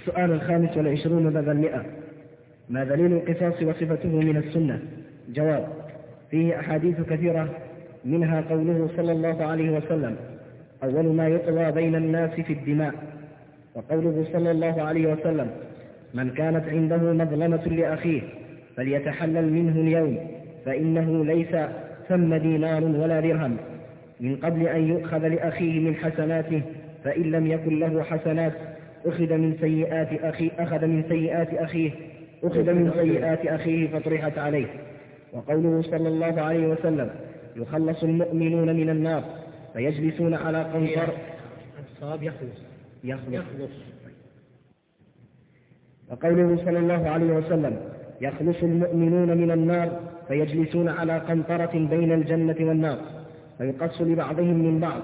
السؤال الخامس والعشرون بعد المئة؟ ما دليل القصاص وصفته من السنة؟ جواب فيه أحاديث كثيرة منها قوله صلى الله عليه وسلم أول ما يقضى بين الناس في الدماء. وقوله صلى الله عليه وسلم من كانت عنده مظلمة لأخيه فليتحلل منه اليوم فإنه ليس ثم دينار ولا درهم. من قبل أن يؤخذ لأخيه من حسناته فإن لم يكن له حسنات أخذ من سيئات أخي أخذ من سيئات أخيه أخذ من سيئات أخيه فطرحت عليه. وقوله صلى الله عليه وسلم يخلص المؤمنون من النار فيجلسون على قنطر. الصواب يخلص. يخلص. وقوله صلى الله عليه وسلم يخلص المؤمنون من النار فيجلسون على قنطرة بين الجنة والنار فيقص لبعضهم من بعض.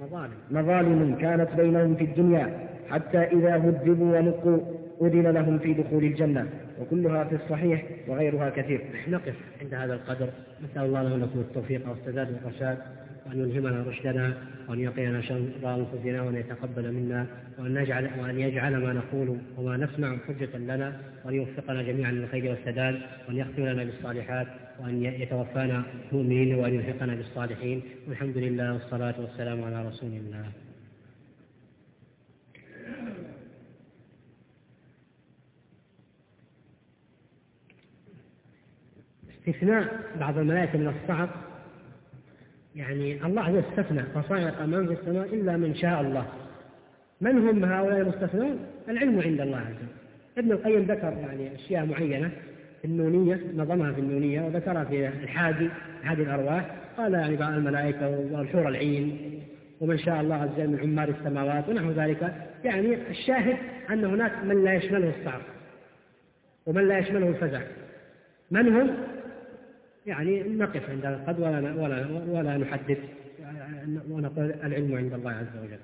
مظالم. مظالم كانت بينهم في الدنيا حتى إذا هذبوا ونقوا أذن لهم في دخول الجنة وكلها في الصحيح وغيرها كثير. نقف عند هذا القدر. نسأل الله له لكم التوفيق. والسداد والرشاد وأن يلهمنا رشدنا وأن يقينا شر أنفسنا وأن يتقبل منا وأن نجعل وأن يجعل ما نقول وما نسمع حجة لنا وأن يوفقنا جميعا للخير والسداد وأن يختم لنا بالصالحات وأن يتوفانا مؤمنين وأن يلحقنا بالصالحين والحمد لله والصلاة والسلام على رسول الله. استثناء بعض الملائكة من الصعق يعني الله وجل استثنى فصعق من في السماء إلا من شاء الله. من هم هؤلاء المستثنون؟ العلم عند الله عز وجل. ابن القيم ذكر يعني أشياء معينة في النونية نظمها في النونية وذكرها في الحادي حادي الأرواح. قال يعني بعض الملائكة والحور العين ومن شاء الله عز وجل من عمار السماوات ونحو ذلك. يعني الشاهد أن هناك من لا يشمله الصعق ومن لا يشمله الفزع. من هم؟ يعني نقف عند القد ولا ولا ولا نحدد ونقول العلم عند الله عز وجل.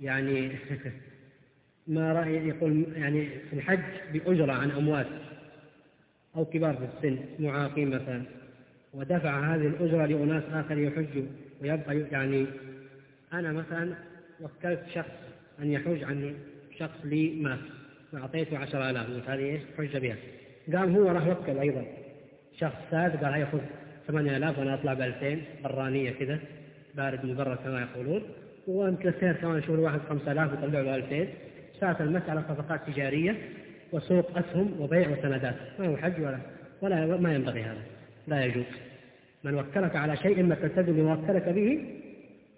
يعني ما رأي يقول يعني في الحج بأجرة عن أموات أو كبار في السن معاقين مثلا. ودفع هذه الأجرة لأناس آخر يحجوا ويبقى يعني أنا مثلا وكلت شخص أن يحج عن شخص لي مات وأعطيته عشر آلاف هذه إيش؟ حج بها. قام هو راح وكل أيضا. شخص ثالث قال ياخذ 8000 وأنا أطلع ب 2000 برانية كذا بارد مبرد كما يقولون وأنت السير كمان أشوف واحد 5000 يطلع له 2000 صارت المساله صفقات تجارية وسوق أسهم وبيع وسندات. ما هو حج ولا ولا ما ينبغي هذا. لا يجوز. من وكلك على شيء إما تلتزم بما وكلك به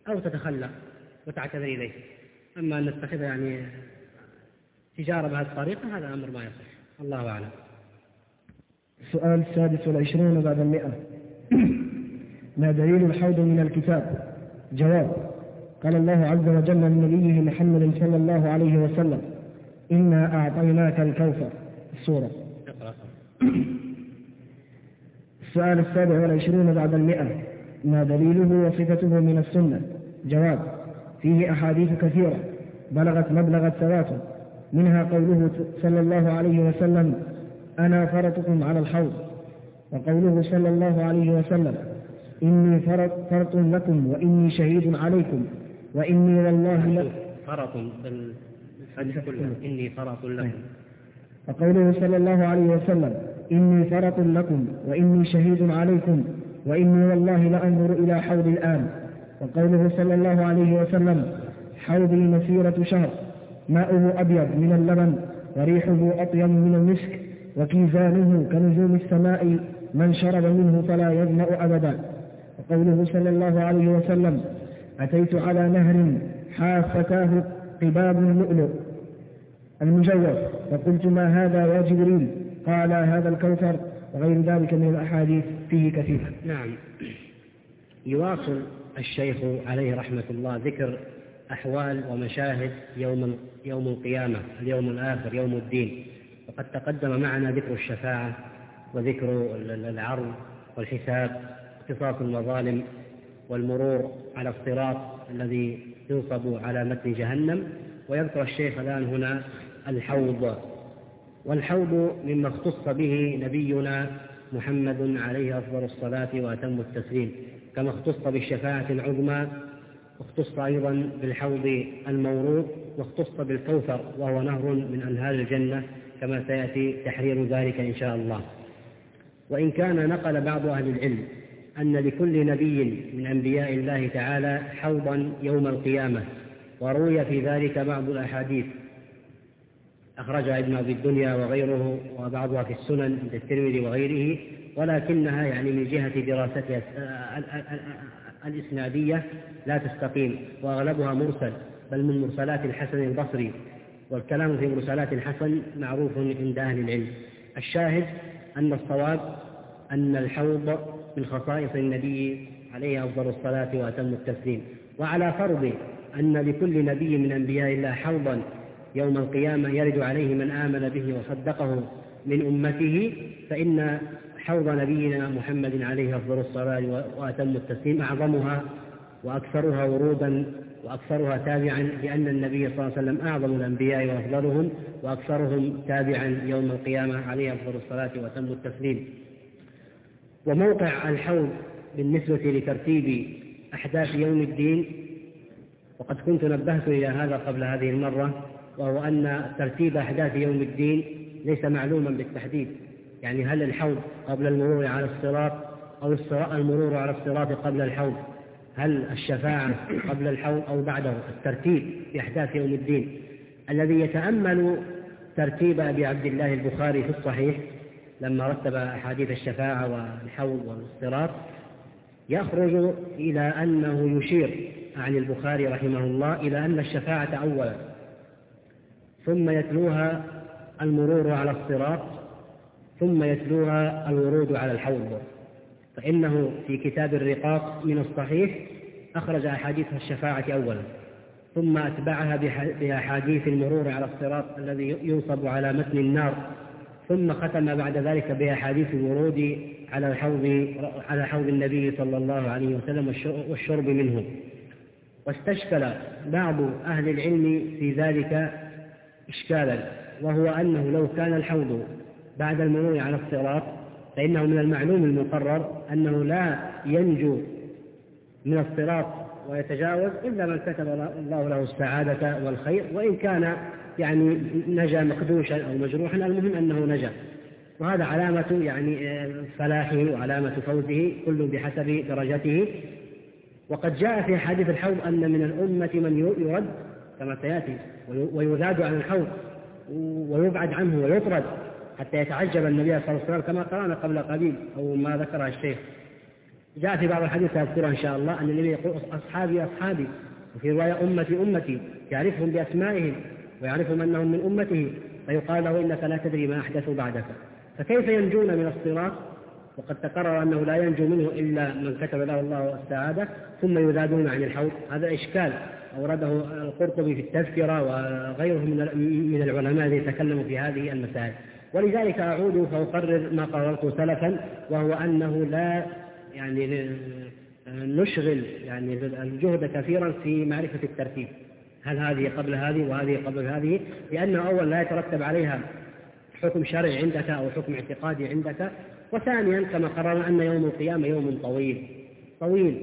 أو تتخلى وتعتذر إليه. أما أن نتخذ يعني تجارة بهذه الطريقة هذا أمر ما يصح. الله أعلم. السؤال السادس والعشرون بعد المئة. ما دليل الحوض من الكتاب؟ جواب قال الله عز وجل لنبيه محمد صلى الله عليه وسلم إنا أعطيناك الكوثر. السورة. السؤال السابع والعشرون بعد المئة ما دليله وصفته من السنة؟ جواب فيه أحاديث كثيرة بلغت مبلغ التواتر منها قوله صلى الله عليه وسلم أنا فرطكم على الحوض. وقوله صلى الله عليه وسلم إني فرط, فرط لكم وإني شهيد عليكم وإني والله فرط بالحديث كله. إني فرط لكم. وقوله صلى الله عليه وسلم إني فرط لكم وإني شهيد عليكم وإني والله لأنظر إلى حوض الآن. وقوله صلى الله عليه وسلم حوضي مسيرة شهر ماؤه أبيض من اللبن وريحه أطيب من المسك. وكيزانه كنجوم السماء من شرب منه فلا يظمأ أبدا. وقوله صلى الله عليه وسلم أتيت على نهر حافتاه قباب اللؤلؤ المجوف فقلت ما هذا يا جبريل؟ قال هذا الكوثر وغير ذلك من الأحاديث فيه كثير نعم. يواصل الشيخ عليه رحمة الله ذكر أحوال ومشاهد يوم يوم القيامة اليوم الآخر يوم الدين. وقد تقدم معنا ذكر الشفاعة وذكر العرض والحساب اقتصاص المظالم والمرور على الصراط الذي ينصب على متن جهنم. ويذكر الشيخ الآن هنا الحوض. والحوض مما اختص به نبينا محمد عليه أفضل الصلاة وأتم التسليم. كما اختص بالشفاعة العظمى واختص أيضا بالحوض المورود واختص بالكوثر وهو نهر من أنهار الجنة. كما سيأتي تحرير ذلك إن شاء الله. وإن كان نقل بعض أهل العلم أن لكل نبي من أنبياء الله تعالى حوضا يوم القيامة وروي في ذلك بعض الأحاديث. أخرجها ابن أبي الدنيا وغيره وبعضها في السنن عند الترمذي وغيره ولكنها يعني من جهة دراستها الإسنادية لا تستقيم وأغلبها مرسل بل من مرسلات الحسن البصري. والكلام في مرسلات الحسن معروف عند أهل العلم. الشاهد أن الصواب أن الحوض من خصائص النبي عليه أفضل الصلاة وأتم التسليم. وعلى فرض أن لكل نبي من أنبياء الله حوضا يوم القيامة يرد عليه من آمن به وصدقه من أمته فإن حوض نبينا محمد عليه أفضل الصلاة وأتم التسليم أعظمها وأكثرها ورودا وأكثرها تابعا لأن النبي صلى الله عليه وسلم أعظم الأنبياء وأفضلهم وأكثرهم تابعا يوم القيامة عليه أفضل الصلاة وأتم التسليم. وموقع الحوض بالنسبة لترتيب أحداث يوم الدين وقد كنت نبهت إلى هذا قبل هذه المرة وهو أن ترتيب أحداث يوم الدين ليس معلوما بالتحديد. يعني هل الحوض قبل المرور على الصراط أو المرور على الصراط قبل الحوض؟ هل الشفاعة قبل الحوض أو بعده؟ الترتيب في أحداث يوم الدين. الذي يتأمل ترتيب أبي عبد الله البخاري في الصحيح لما رتب أحاديث الشفاعة والحوض والصراط يخرج إلى أنه يشير عن البخاري رحمه الله إلى أن الشفاعة أولا ثم يتلوها المرور على الصراط ثم يتلوها الورود على الحوض. فإنه في كتاب الرقاق من الصحيح أخرج أحاديث الشفاعة أولا ثم أتبعها بأحاديث المرور على الصراط الذي ينصب على متن النار ثم ختم بعد ذلك بأحاديث الورود على الحوض على حوض النبي صلى الله عليه وسلم والشرب منه. واستشكل بعض أهل العلم في ذلك إشكالا وهو أنه لو كان الحوض بعد المرور على الصراط فإنه من المعلوم المقرر أنه لا ينجو من الصراط ويتجاوز إلا من كتب الله له السعادة والخير وإن كان يعني نجا مخدوشا أو مجروحا المهم أنه نجا. وهذا علامة يعني آه، فلاحه وعلامة فوزه كل بحسب درجته. وقد جاء في حديث الحوض أن من الأمة من يرد كما سيأتي ويذاد عن الحوض ويبعد عنه ويطرد. يتعجب النبي صلى الله عليه وسلم كما قرأنا قبل قليل أو ما ذكرها الشيخ. جاء في بعض الحديث سأذكرها إن شاء الله أن النبي يقول أصحابي أصحابي وفي رواية أمتي أمتي يعرفهم بأسمائهم ويعرفهم أنهم من أمته فيقال له إنك لا تدري ما أحدثوا بعدك. فكيف ينجون من الصراط؟ وقد تقرر أنه لا ينجو منه إلا من كتب له الله السعادة ثم يذادون عن الحوض. هذا إشكال. أورده القرطبي في التذكرة وغيره من العلماء الذين تكلموا في هذه المسائل. ولذلك أعود فأقرر ما قررته سلفا وهو أنه لا يعني نشغل يعني الجهد كثيرا في معرفة الترتيب. هل هذه قبل هذه وهذه قبل هذه؟ لأنه أولا لا يترتب عليها حكم شرعي عندك أو حكم اعتقادي عندك. وثانيا كما قررنا أن يوم القيامة يوم طويل. طويل.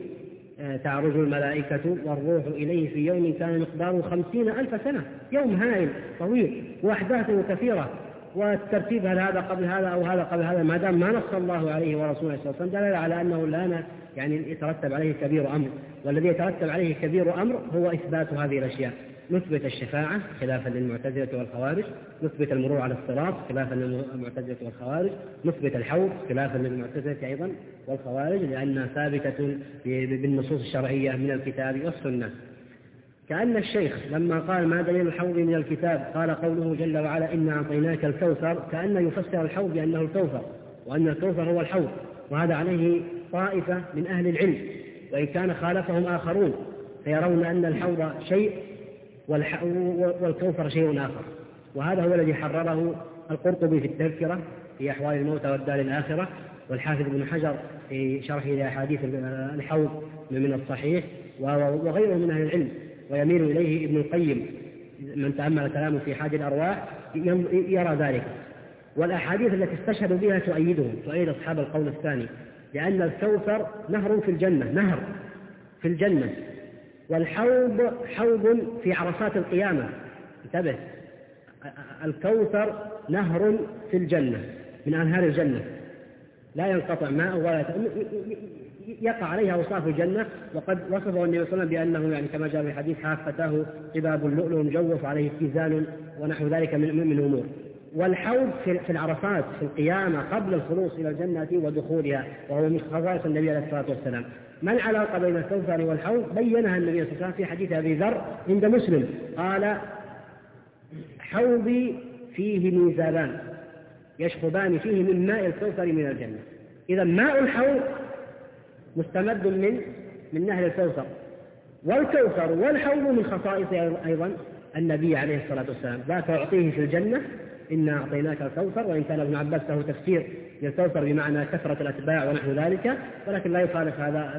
آه، تعرج الملائكة والروح إليه في يوم كان مقداره خمسين ألف سنة. يوم هائل طويل. وأحداثه كثيرة. والترتيب هل هذا قبل هذا أو هذا قبل هذا ما دام ما نص الله عليه ورسوله صلى الله عليه وسلم دلالة على أنه لا يعني يترتب عليه كبير أمر والذي يترتب عليه كبير أمر هو إثبات هذه الأشياء. نثبت الشفاعة خلافا للمعتزلة والخوارج نثبت المرور على الصراط خلافا للمعتزلة والخوارج نثبت الحوض خلافا للمعتزلة أيضا والخوارج لأنها ثابتة بالنصوص الشرعية من الكتاب والسنة. كأن الشيخ لما قال ما دليل الحوض من الكتاب قال قوله جل وعلا إنا أعطيناك الكوثر كأن يفسر الحوض بأنه الكوثر وأن الكوثر هو الحوض وهذا عليه طائفة من أهل العلم وإن كان خالفهم آخرون فيرون أن الحوض شيء والكوثر شيء آخر. وهذا هو الذي حرره القرطبي في التذكرة في أحوال الموتى والدار الآخرة والحافظ ابن حجر في شرحه لأحاديث الحوض من الصحيح وغيره من أهل العلم. ويميل إليه ابن القيم من تأمل كلامه في حاج الأرواح يرى ذلك. والأحاديث التي استشهدوا بها تؤيدهم تؤيد أصحاب القول الثاني لأن الكوثر نهر في الجنة نهر في الجنة. والحوض حوض في عرصات القيامة. انتبه الكوثر نهر في الجنة من أنهار الجنة. لا ينقطع ماء ولا يقع عليها أوصاف الجنة وقد وصفه النبي صلى الله عليه وسلم بأنه يعني كما جاء في الحديث حافتاه قباب اللؤلؤ مجوف عليه اتزان ونحو ذلك من من أمور والحوض في العرفات في القيامة قبل الخلوص إلى الجنة ودخولها وهو من خصائص النبي عليه الصلاة والسلام. ما العلاقة بين الكوثر والحوض؟ بينها النبي صلى الله عليه وسلم في حديث أبي ذر عند مسلم قال حوضي فيه ميزابان يشخبان فيه من ماء الكوثر من الجنة. إذا ماء الحوض مستمد من من نهر الكوثر. والكوثر والحوض من خصائص أيضا النبي عليه الصلاة والسلام. ذاك أعطيه في الجنة إنا أعطيناك الكوثر وإن كان ابن عباس له تفسير للكوثر بمعنى كثرة الأتباع ونحو ذلك ولكن لا يخالف هذا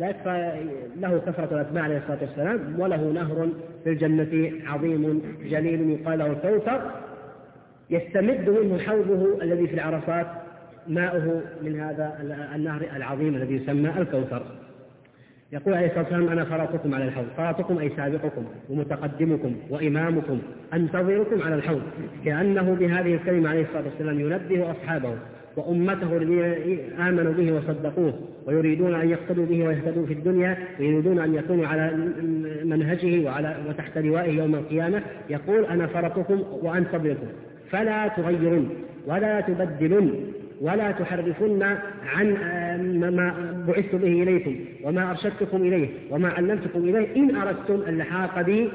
ذلك فله كثرة الأتباع عليه الصلاة والسلام وله نهر في الجنة عظيم جليل يقال له الكوثر. يستمد منه حوضه الذي في العرفات ماؤه من هذا النهر العظيم الذي يسمى الكوثر. يقول عليه الصلاة والسلام أنا فرطكم على الحوض فرطكم أي سابقكم ومتقدمكم وإمامكم أنتظركم على الحوض. كأنه بهذه الكلمة عليه الصلاة والسلام ينبه أصحابه وأمته الذين آمنوا به وصدقوه ويريدون أن يقتدوا به ويهتدوا في الدنيا ويريدون أن يكونوا على منهجه وعلى وتحت لوائه يوم القيامة. يقول أنا فرطكم وأنتظركم فلا تغيرون ولا تبدلون ولا تحرفن عن آه، ما بعثت به إليكم وما أرشدتكم إليه وما علمتكم إليه. إن أردتم اللحاق بي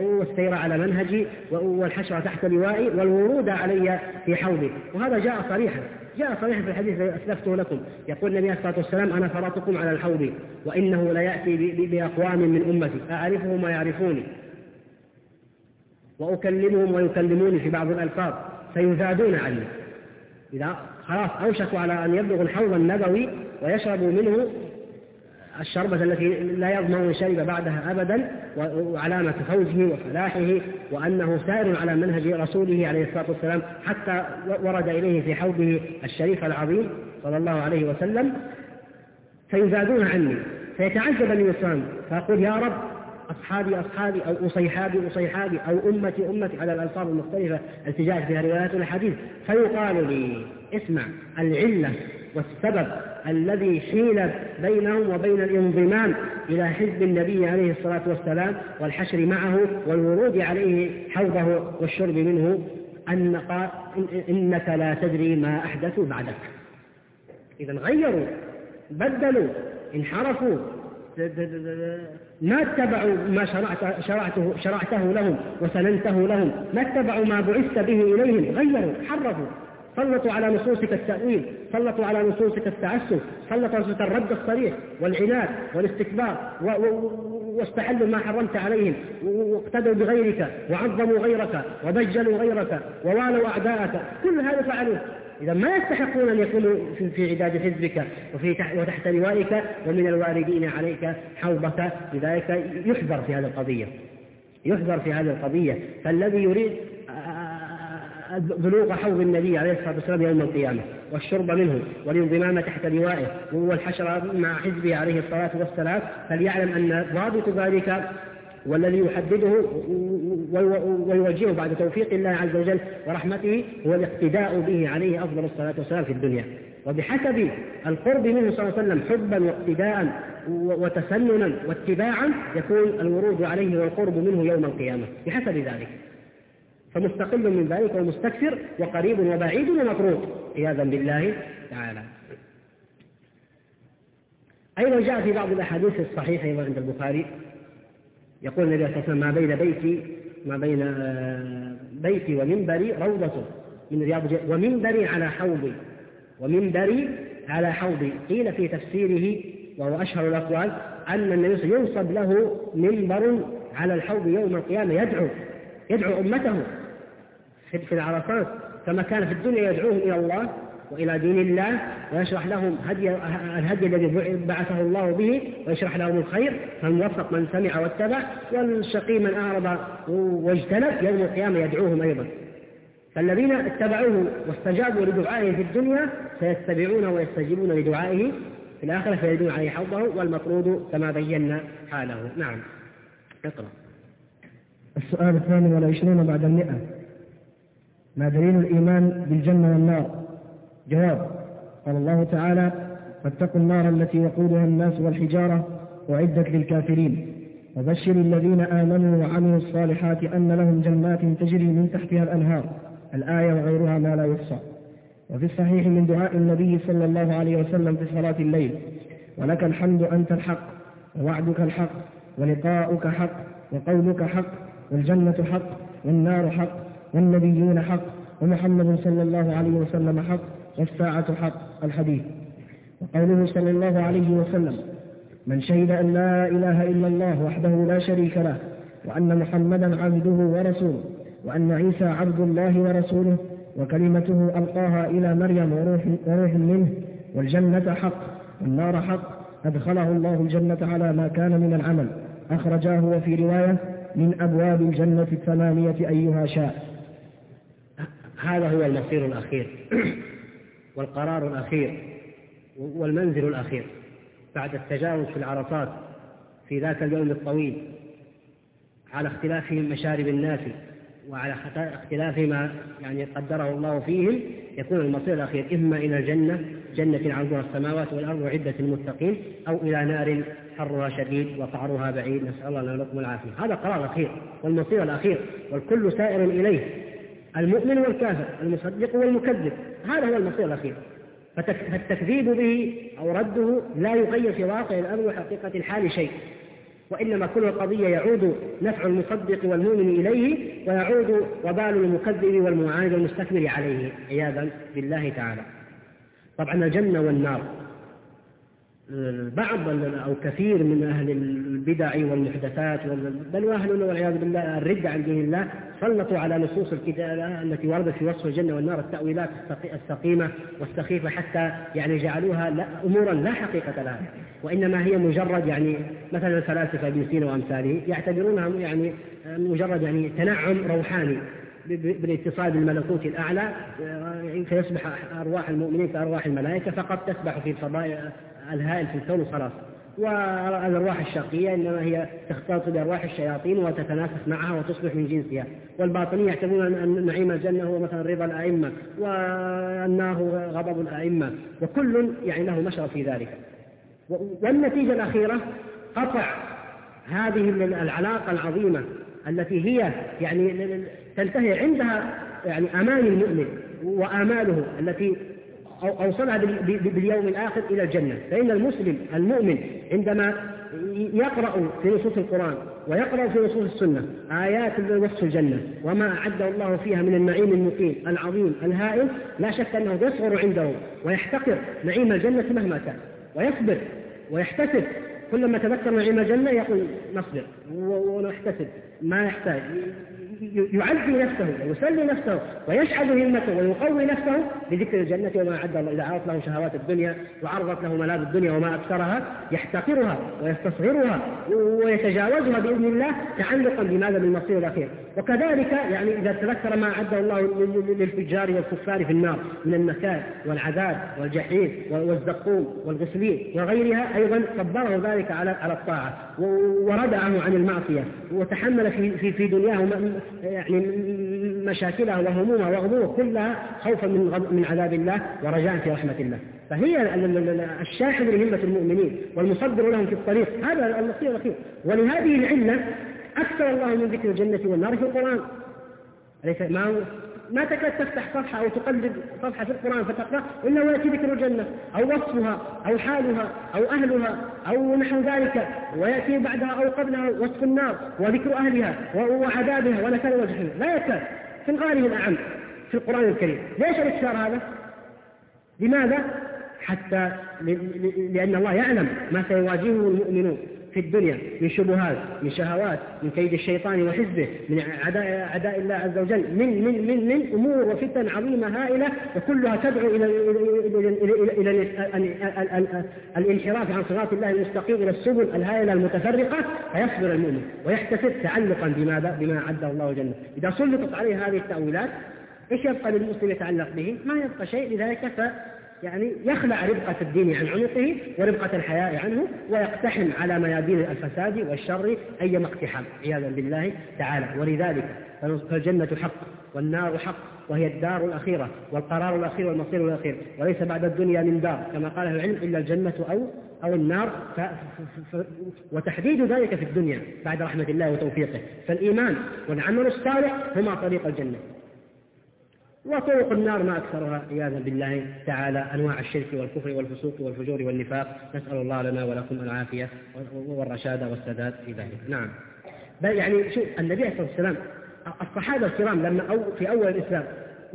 والسير على منهجي والحشر تحت لوائي والورود علي في حوضي. وهذا جاء صريحا جاء صريحا في الحديث الذي أسلفته لكم. يقول النبي عليه الصلاة والسلام أنا فرطكم على الحوض وإنه ليأتي بأقوام من أمتي. أعرفهم ويعرفوني وأكلمهم ويكلموني في بعض الألفاظ فيزادون عني. إذا خلاص أوشكوا على أن يبلغوا الحوض النبوي ويشربوا منه الشربة التي لا يضمن شرب بعدها أبدا وعلامة فوزه وفلاحه وأنه سائر على منهج رسوله عليه الصلاة والسلام حتى ورد إليه في حوضه الشريف العظيم صلى الله عليه وسلم فيزادون عني فيتعجب الإنسان فيقول يا رب أصحابي أصحابي أو أصيحابي أصيحابي أو أمتي أمتي على الألفاظ المختلفة التي جاءت فيها روايات الحديث. فيقال لي اسمع العلة والسبب الذي حيل بينهم وبين الانضمام إلى حزب النبي عليه الصلاة والسلام والحشر معه والورود عليه حوضه والشرب منه أن إنك لا تدري ما أحدثوا بعدك. إذا غيروا بدلوا انحرفوا ما اتبعوا ما شرعت شرعته شرعته لهم وسننته لهم ما اتبعوا ما بعثت به إليهم غيروا حرفوا. سلطوا على نصوصك التأويل سلطوا على نصوصك التعسف سلطوا على الرد الصريح والعناد والاستكبار واستحلوا ما حرمت عليهم واقتدوا بغيرك وعظموا غيرك وبجلوا غيرك ووالوا أعداءك. كل هذا فعلوه إذا ما يستحقون أن يكونوا في عداد حزبك وفي وتحت لوائك ومن الواردين عليك حوضك لذلك يحذر في هذه القضية. يحذر في هذه القضية. فالذي يريد بلوغ حوض النبي عليه الصلاة والسلام يوم القيامة والشرب منه والانضمام تحت لوائه والحشر مع حزبه عليه الصلاة والسلام فليعلم أن ضابط ذلك والذي يحدده ويوجهه بعد توفيق الله عز وجل ورحمته هو الاقتداء به عليه أفضل الصلاة والسلام في الدنيا. وبحسب القرب منه صلى الله عليه وسلم حبا واقتداء وتسننا واتباعا يكون الورود عليه والقرب منه يوم القيامة. بحسب ذلك. فمستقل من ذلك ومستكثر وقريب وبعيد ومطرود عياذا بالله تعالى. أيضا جاء في بعض الأحاديث الصحيحة أيضا عند البخاري. يقول النبي صلى الله عليه وسلم ما بين بيتي ما بين آه، بيتي ومنبري روضة. من رياض ومنبري على حوضي ومنبري على حوضي. قيل في تفسيره وهو أشهر الأقوال أن النبي صلى الله عليه وسلم ينصب له منبر على الحوض يوم القيامة يدعو يدعو أمته في العرفات كما كان في الدنيا يدعوهم إلى الله وإلى دين الله ويشرح لهم هدي الهدي الذي بعثه الله به ويشرح لهم الخير فالموفق من سمع واتبع والشقي من أعرض واجتنب يوم القيامة يدعوهم أيضا. فالذين اتبعوه واستجابوا لدعائه في الدنيا سيتبعون ويستجيبون لدعائه في الآخرة فيجدون عليه حظه والمطرود كما بينا حاله. نعم. اقرأ. السؤال الثاني والعشرون بعد المئة. ما دليل الإيمان بالجنة والنار؟ جواب. قال الله تعالى فاتقوا النار التي وقودها الناس والحجارة أعدت للكافرين. وبشر الذين آمنوا وعملوا الصالحات أن لهم جنات تجري من تحتها الأنهار. الآية وغيرها ما لا يحصى. وفي الصحيح من دعاء النبي صلى الله عليه وسلم في صلاة الليل ولك الحمد أنت الحق ووعدك الحق ولقاؤك حق وقولك حق والجنة حق والنار حق والنبيون حق ومحمد صلى الله عليه وسلم حق. والساعة حق الحديث. وقوله صلى الله عليه وسلم من شهد أن لا إله إلا الله وحده لا شريك له وأن محمدا عبده ورسوله وأن عيسى عبد الله ورسوله وكلمته ألقاها إلى مريم وروح, وروح منه والجنة حق والنار حق أدخله الله الجنة على ما كان من العمل أخرجاه وفي رواية من أبواب الجنة الثمانية أيها شاء. هذا هو المصير الأخير. والقرار الأخير والمنزل الأخير بعد التجاوز في العرصات في ذاك اليوم الطويل على اختلاف مشارب الناس وعلى اختلاف ما يعني قدره الله فيهم يكون المصير الأخير إما إلى الجنة جنة عرضها السماوات والأرض وعدة المتقين أو إلى نار حرها شديد وقعرها بعيد. نسأل الله لنا العافية. هذا قرار أخير والمصير الأخير والكل سائر إليه. المؤمن والكافر المصدق والمكذب. هذا هو المصير الأخير. فالتكذيب به أو رده لا يغير في واقع الأمر وحقيقة الحال شيء. وإنما كل القضية يعود نفع المصدق والمؤمن إليه ويعود وبال المكذب والمعاند والمستكبر عليه عياذا بالله تعالى. طبعا الجنة والنار. بعض أو كثير من أهل البدع والمحدثات بل وأهلنا والعياذ بالله الردة عن دين الله سلطوا على نصوص الكتاب التي وردت في وصف الجنة والنار التأويلات السقيمة والسخيفة حتى يعني جعلوها أمورا لا حقيقة لها. وإنما هي مجرد يعني مثلا الفلاسفة ابن سينا وأمثاله يعتبرونها يعني مجرد يعني تنعم روحاني بالاتصال بالملكوت الأعلى فيصبح أرواح المؤمنين كأرواح الملائكة فقد تسبح في الهائل في الكون وخلاص. والأرواح الشرقية إنما هي تختلط بأرواح الشياطين وتتنافس معها وتصبح من جنسها. والباطنية يعتبرون أن نعيم الجنة هو مثلا رضا الأئمة والنار غضب الأئمة. وكل يعني له مشرب في ذلك. والنتيجة الأخيرة قطع هذه العلاقة العظيمة التي هي يعني تنتهي عندها يعني أمان المؤمن وآماله التي أوصلها باليوم الآخر إلى الجنة. فإن المسلم المؤمن عندما يقرأ في نصوص القرآن ويقرأ في نصوص السنة آيات وصف الجنة وما أعده الله فيها من النعيم المقيم العظيم الهائل لا شك أنه يصغر عنده ويحتقر نعيم الجنة مهما كان. ويصبر ويحتسب. كلما تذكر نعيم الجنة يقول نصبر ونحتسب. ما يحتاج. يعزي نفسه ويسلي نفسه ويشحذ همته ويقوي نفسه بذكر الجنة وما أعد الله إذا عرضت له شهوات الدنيا وعرضت له ملاذ الدنيا وما أكثرها يحتقرها ويستصغرها ويتجاوزها بإذن الله تعلقا بماذا؟ بالمصير الأخير. وكذلك يعني إذا تذكر ما أعده الله للفجار والكفار في النار من النكال والعذاب والجحيم والزقوم والغسلين وغيرها أيضا صبره ذلك على على الطاعة وردعه عن المعصية وتحمل في في, في دنياه يعني مشاكلها وهمومها وغمومها كلها خوفا من من عذاب الله ورجاء في رحمة الله. فهي الشاحن لهمة المؤمنين والمصدر لهم في الطريق. هذا المصير الأخير. ولهذه العلة أكثر الله من ذكر الجنة والنار في القرآن. أليس ما ما تكاد تفتح صفحة أو تقلب صفحة في القرآن فتقرأ إلا ويأتي ذكر الجنة أو وصفها أو حالها أو أهلها أو نحو ذلك. ويأتي بعدها أو قبلها وصف النار وذكر أهلها وعذابها ونكال وجهها. لا يكاد. في الغالب الأعم في القرآن الكريم. ليش الإكثار هذا؟ لماذا؟ حتى لأن الله يعلم ما سيواجهه المؤمنون. في الدنيا من شبهات من شهوات من كيد الشيطان وحزبه من عداء عداء الله عز وجل من من من من أمور وفتن عظيمة هائلة وكلها تدعو إلى إلى إلى, الانحراف عن صراط الله المستقيم إلى السبل الهائلة المتفرقة فيصبر المؤمن ويحتسب تعلقا بماذا؟ بما اعده الله جل إذا سلطت عليه هذه التأويلات إيش يبقى للمسلم يتعلق به؟ ما يبقى شيء لذلك يعني يخلع ربقة الدين عن عنقه وربقة الحياء عنه ويقتحم على ميادين الفساد والشر أيما اقتحام. عياذا بالله تعالى. ولذلك فالجنة حق والنار حق وهي الدار الأخيرة والقرار الأخير والمصير الأخير. وليس بعد الدنيا من دار. كما قال العلم إلا الجنة أو أو النار. ف... ف... ف... وتحديد ذلك في الدنيا بعد رحمة الله وتوفيقه. فالإيمان والعمل الصالح هما طريق الجنة. وطرق النار ما أكثرها عياذا بالله تعالى. أنواع الشرك والكفر والفسوق والفجور والنفاق. نسأل الله لنا ولكم العافية والرشاد والسداد في ذلك. نعم. بل يعني شوف النبي عليه الصلاة والسلام الصحابة الكرام لما أو في أول الإسلام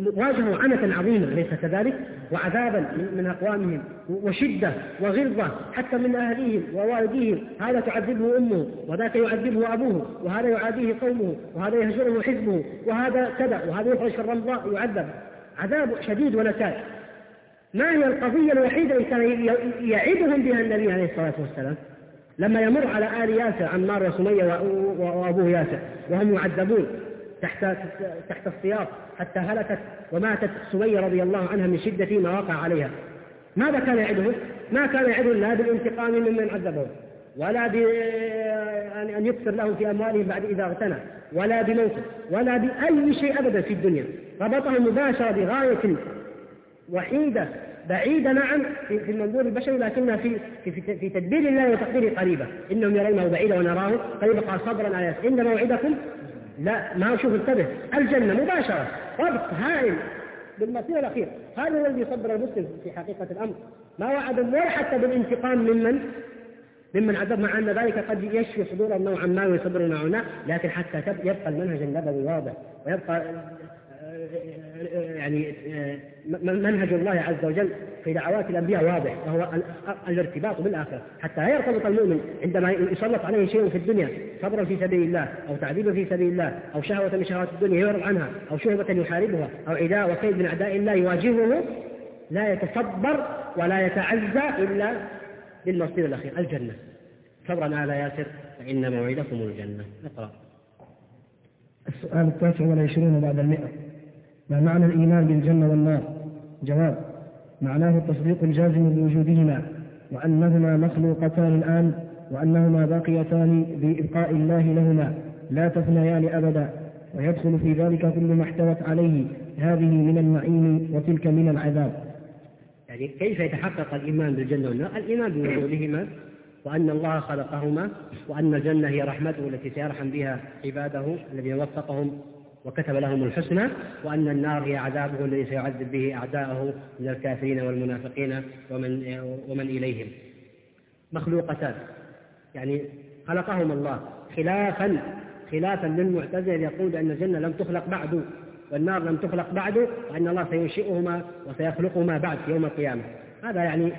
واجهوا عنة عظيمة أليس كذلك؟ وعذابا من أقوامهم وشدة وغلظة حتى من أهليهم ووالديهم. هذا تعذبه أمه وذاك يعذبه أبوه وهذا يعاديه قومه وهذا يهجره حزبه وهذا كذا وهذا يخرج في الرمضاء يعذب عذاب شديد ونكال. ما هي القضية الوحيدة التي كان يعدهم بها النبي عليه الصلاة والسلام؟ لما يمر على آل ياسر عمار وسمية وأبوه ياسر وهم يعذبون. تحت تحت السياط حتى هلكت وماتت سمية رضي الله عنها من شدة ما وقع عليها. ماذا كان يعدهم؟ ما كان يعدهم لا بالانتقام ممن عذبهم ولا بأن يكثر لهم في أموالهم بعد إذا اغتنى ولا بموته ولا بأي شيء أبدا في الدنيا. ربطهم مباشرة بغاية وحيدة بعيدة نعم في المنظور البشري لكنها في في في تدبير الله وتقديره قريبة. إنهم يرونه بعيدا ونراه قريبا قال صبرا على إن موعدكم لا ما شوف انتبه الجنة مباشرة ربط هائل بالمصير الأخير. هذا هو الذي يصبر المسلم في حقيقة الأمر. ما وعد ولا حتى بالانتقام ممن ممن عذب مع أن ذلك قد يشفي صدورا نوعا ما ويصبر نوعا لكن حتى يبقى المنهج النبوي واضح ويبقى يعني منهج الله عز وجل في دعوات الأنبياء واضح وهو الارتباط بالآخرة. حتى لا يرتبط المؤمن عندما يسلط عليه شيء في الدنيا صبرا في سبيل الله أو تعذيبا في سبيل الله أو شهوة من شهوات الدنيا يعرض عنها أو شهوة يحاربها أو عداء وكيد من أعداء الله يواجهه لا يتصبر ولا يتعزى إلا بالمصير الأخير الجنة. صبرا على ياسر فإن موعدكم الجنة. اقرأ. السؤال التاسع والعشرون بعد المئة. ما معنى الإيمان بالجنة والنار؟ جواب معناه التصديق الجازم بوجودهما وأنهما مخلوقتان الآن وأنهما باقيتان بإبقاء الله لهما لا تفنيان أبدا ويدخل في ذلك كل ما احتوت عليه هذه من النعيم وتلك من العذاب. يعني كيف يتحقق الإيمان بالجنة والنار؟ الإيمان بوجودهما وأن الله خلقهما وأن الجنة هي رحمته التي سيرحم بها عباده الذين وفقهم. وكتب لهم الحسنى وأن النار هي عذابه الذي سيعذب به أعداءه من الكافرين والمنافقين ومن ومن إليهم. مخلوقتان. يعني خلقهما الله خلافا خلافا للمعتزلة يقول أن الجنة لم تخلق بعد والنار لم تخلق بعد وأن الله سينشئهما وسيخلقهما بعد يوم القيامة. هذا يعني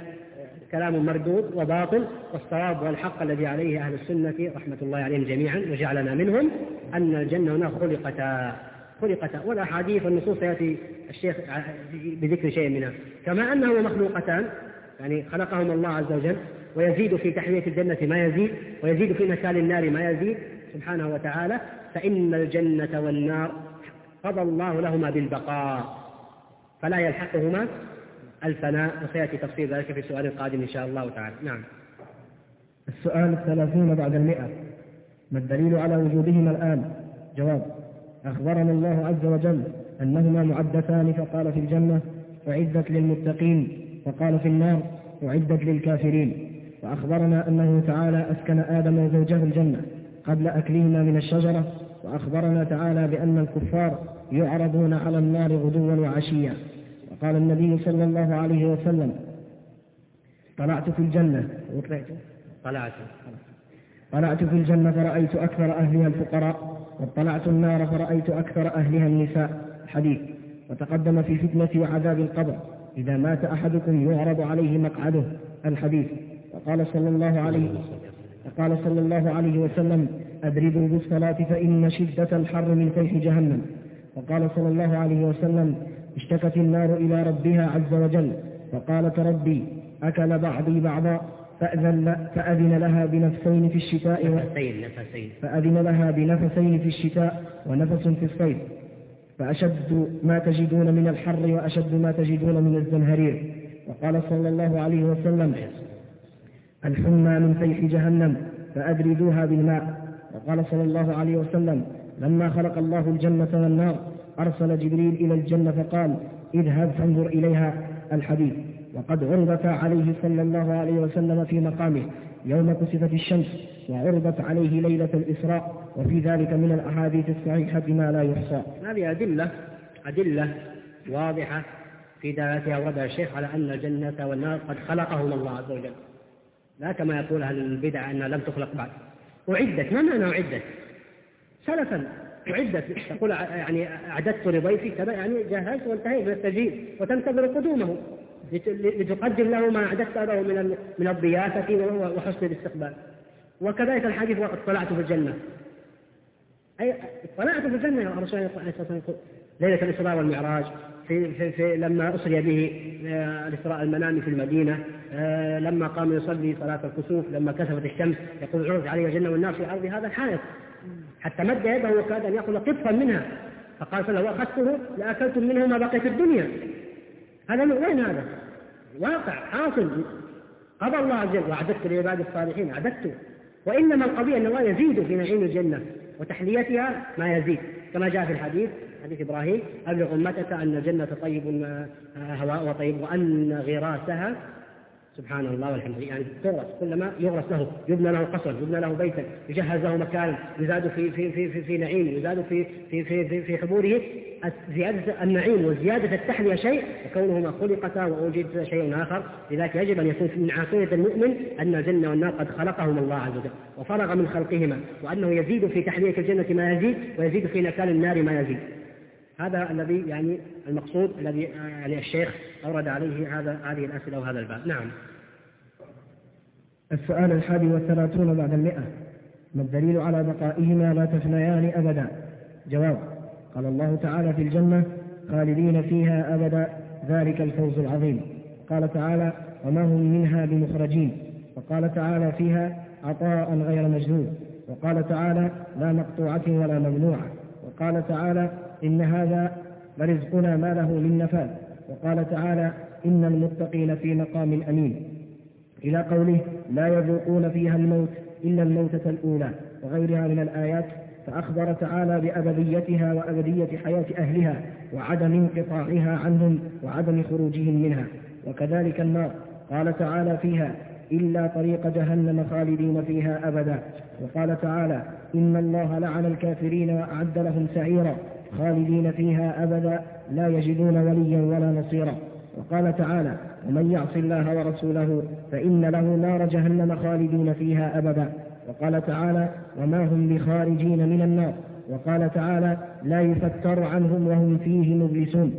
كلام مردود وباطل والصواب والحق الذي عليه أهل السنة رحمة الله عليهم جميعا وجعلنا منهم أن الجنة هنا خلقتا خلقتا والأحاديث والنصوص سيأتي الشيخ بذكر شيء منها. كما أنهما مخلوقتان يعني خلقهما الله عز وجل ويزيد في تحمية الجنة ما يزيد ويزيد في نكال النار ما يزيد سبحانه وتعالى فإن الجنة والنار قضى الله لهما بالبقاء فلا يلحقهما الفناء وسيأتي تفصيل ذلك في السؤال القادم إن شاء الله تعالى. نعم. السؤال الثلاثون بعد المئة. ما الدليل على وجودهما الآن؟ جواب أخبرنا الله عز وجل أنهما معدتان فقال في الجنة أعدت للمتقين وقال في النار أعدت للكافرين. وأخبرنا أنه تعالى أسكن آدم وزوجه الجنة قبل أكلهما من الشجرة. وأخبرنا تعالى بأن الكفار يعرضون على النار غدوا وعشيا. قال النبي صلى الله عليه وسلم طلعت في الجنة. طلعت. طلعت في الجنة فرأيت أكثر أهلها الفقراء واطلعت النار فرأيت أكثر أهلها النساء. حديث. وتقدم في فتنة وعذاب القبر إذا مات أحدكم يعرض عليه مقعده. الحديث. وقال صلى الله عليه وقال صلى الله عليه وسلم أدربوا بالصلاة فإن شدة الحر من فيح جهنم. وقال صلى الله عليه وسلم اشتكت النار إلى ربها عز وجل فقالت ربي أكل بعضي بعضا فأذن, فأذن لها بنفسين في الشتاء نفسين نفسين. فأذن لها بنفسين في الشتاء ونفس في الصيف. فأشد ما تجدون من الحر وأشد ما تجدون من الزمهرير. وقال صلى الله عليه وسلم الحمى من فيح جهنم فأبردوها بالماء. وقال صلى الله عليه وسلم لما خلق الله الجنة والنار أرسل جبريل إلى الجنة فقال اذهب فانظر إليها الحديث وقد عرضت عليه صلى الله عليه وسلم في مقامه يوم كسفت الشمس وعرضت عليه ليلة الإسراء وفي ذلك من الأحاديث الصحيحة ما لا يحصى. هذه أدلة أدلة واضحة في دلالتها أوردها الشيخ على أن الجنة والنار قد خلقهما الله عز وجل. لا كما يقول أهل البدع أنها لم تخلق بعد. أعدت ما معنى أعدت؟ سلفا. أعدت تقول يعني أعددت لضيفي كذا يعني جهزت وانتهيت التجهيز وتنتظر قدومه لتقدم له ما أعددت له من من الضيافة وحسن الاستقبال. وكذلك الحديث اطلعت في الجنة. أي اطلعت في الجنة يا رسول الله عليه الصلاة والسلام. ليلة الإسراء والمعراج في, في, في لما أسري به آه، الإسراء المنامي في المدينة آه، لما قام يصلي صلاة الكسوف لما كسفت الشمس يقول عرض علي الجنة والنار في أرض هذا الحائط. حتى مد يده وكاد أن يأخذ قطفا منها. فقال وسلم أخذته لأكلتم منه ما بقي في الدنيا. هذا من وين هذا؟ واقع حاصل. قضى الله عز وجل وأعددت لعباد الصالحين أعددت وإنما القضية أن الله يزيد في نعيم الجنة وتحليتها ما يزيد. كما جاء في الحديث حديث إبراهيم أبلغ أمتك أن الجنة طيب هواء وطيب وأن غراسها سبحان الله والحمد لله. يعني تغرس كلما يغرس له يبنى له قصر يبنى له بيتا يجهز له مكان يزاد في في في في, في نعيم يزاد في في في في, في حبوره. زيادة النعيم وزيادة التحلية شيء وكونهما خلقتا وأوجد شيء آخر. لذلك يجب أن يكون من عقيدة المؤمن أن الجنة والنار قد خلقهما الله عز وجل وفرغ من خلقهما وأنه يزيد في تحلية الجنة ما يزيد ويزيد في نكال النار ما يزيد. هذا الذي يعني المقصود الذي يعني الشيخ أورد عليه هذا هذه الأسئلة وهذا الباب. نعم. السؤال الحادي والثلاثون بعد المئة. ما الدليل على بقائهما لا تفنيان أبدا؟ جواب قال الله تعالى في الجنة خالدين فيها أبدا. ذلك الفوز العظيم. قال تعالى وما هم منها بمخرجين. وقال تعالى فيها عطاء غير مجنون وقال تعالى لا مقطوعة ولا ممنوعة. وقال تعالى إن هذا لرزقنا ما له من نفاذ وقال تعالى إن المتقين في مقام أمين. إلى قوله لا يذوقون فيها الموت إلا الموتة الأولى وغيرها من الآيات فأخبر تعالى بأبديتها وأبدية حياة أهلها وعدم انقطاعها عنهم وعدم خروجهم منها. وكذلك النار. قال تعالى فيها إلا طريق جهنم خالدين فيها أبدا. وقال تعالى إن الله لعن الكافرين وأعد لهم سعيرا. خالدين فيها أبدا لا يجدون وليا ولا نصيرا. وقال تعالى ومن يعص الله ورسوله فإن له نار جهنم خالدين فيها أبدا. وقال تعالى وما هم بخارجين من النار. وقال تعالى لا يفتر عنهم وهم فيه مبلسون.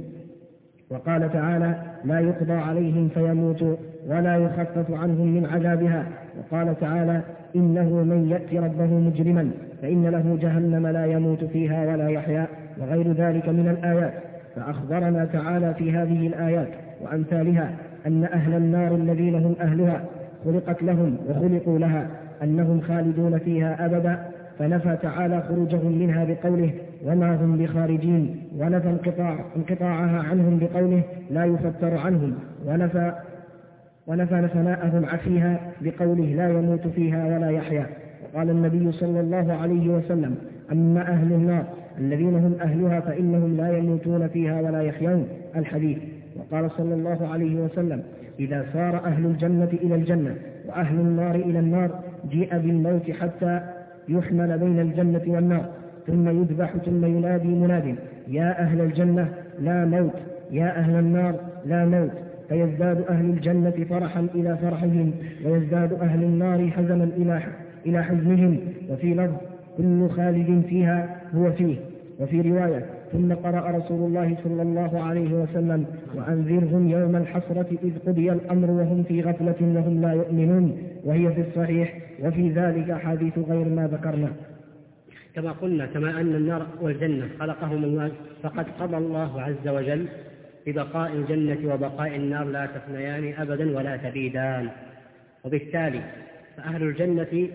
وقال تعالى لا يقضى عليهم فيموتوا ولا يخفف عنهم من عذابها. وقال تعالى إنه من يأتي ربه مجرما فإن له جهنم لا يموت فيها ولا يحيا. وغير ذلك من الآيات فأخبرنا تعالى في هذه الآيات وأمثالها أن أهل النار الذين هم أهلها خلقت لهم وخلقوا لها أنهم خالدون فيها أبدا فنفى تعالى خروجهم منها بقوله وما هم بخارجين ونفى انقطاع انقطاعها عنهم بقوله لا يفتر عنهم ونفى ونفى فناءهم فيها بقوله لا يموت فيها ولا يحيا وقال النبي صلى الله عليه وسلم أما أهل النار الذين هم أهلها فإنهم لا يموتون فيها ولا يحيون الحديث. وقال صلى الله عليه وسلم إذا سار أهل الجنة إلى الجنة وأهل النار إلى النار جيء بالموت حتى يحمل بين الجنة والنار. ثم يذبح ثم ينادي مناد يا أهل الجنة لا موت. يا أهل النار لا موت. فيزداد أهل الجنة فرحا إلى فرحهم ويزداد أهل النار حزنا إلى إلى حزنهم. وفي لفظ كل خالد فيها هو فيه وفي رواية ثم قرأ رسول الله صلى الله عليه وسلم وأنذرهم يوم الحسرة إذ قضي الأمر وهم في غفلة وهم لا يؤمنون وهي في الصحيح وفي ذلك حديث غير ما ذكرنا. كما قلنا كما أن النار والجنة خلقهم الله فقد قضى الله عز وجل ببقاء الجنة وبقاء النار لا تفنيان أبدا ولا تبيدان وبالتالي فأهل الجنة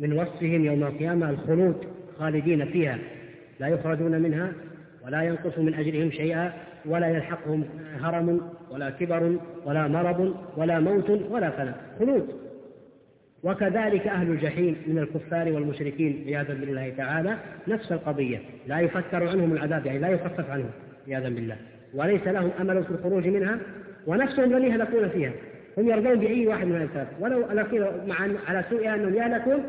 من وصفهم يوم القيامة الخلود خالدين فيها لا يخرجون منها ولا ينقص من أجرهم شيئا ولا يلحقهم هرم ولا كبر ولا مرض ولا موت ولا فناء خلود. وكذلك أهل الجحيم من الكفار والمشركين عياذا بالله تعالى نفس القضية لا يفكر عنهم العذاب يعني لا يخفف عنهم عياذا بالله. وليس لهم أمل في الخروج منها ونفسهم لن يهلكون فيها هم يرضون بأي واحد من الأسباب ولو مع على سوء أنهم يهلكون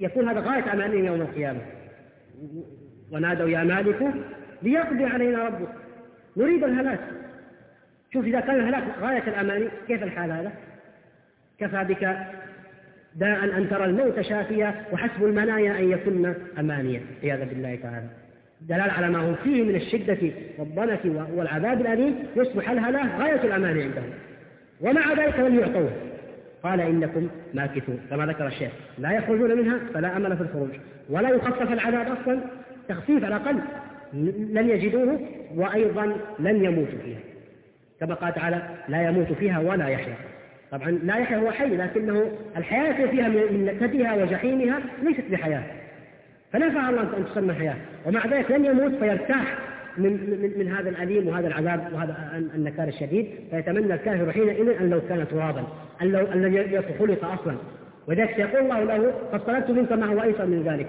يكون هذا غاية أمانهم يوم القيامة. ونادوا يا مالك ليقضي علينا ربك. نريد الهلاك. شوف إذا كان الهلاك غاية الأماني كيف الحال هذا؟ كفى بك داء أن ترى الموت شافيا وحسب المنايا أن يكن أمانيا. عياذا بالله تعالى. دلال على ما هم فيه من الشدة والضنة والعذاب الأليم يصبح الهلاك غاية الأمان عندهم. ومع ذلك لم يعطوه. قال إنكم ماكثون كما ذكر الشيخ لا يخرجون منها فلا أمل في الخروج ولا يخفف العذاب أصلا تخفيف على الأقل لن يجدوه وأيضا لن يموتوا فيها. كما قال تعالى لا يموت فيها ولا يحيا. طبعا لا يحيا هو حي لكنه الحياة فيها من نكدها وجحيمها ليست بحياة. فنفع الله أن تسمى حياة ومع ذلك لن يموت فيرتاح من, من, من هذا الأليم وهذا العذاب وهذا النكال الشديد فيتمنى الكافر حينئذ أن لو كان ترابا أن لو الذي خلق أصلا. ولذلك يقول الله له قد طلبت منك ما هو أيسر من ذلك.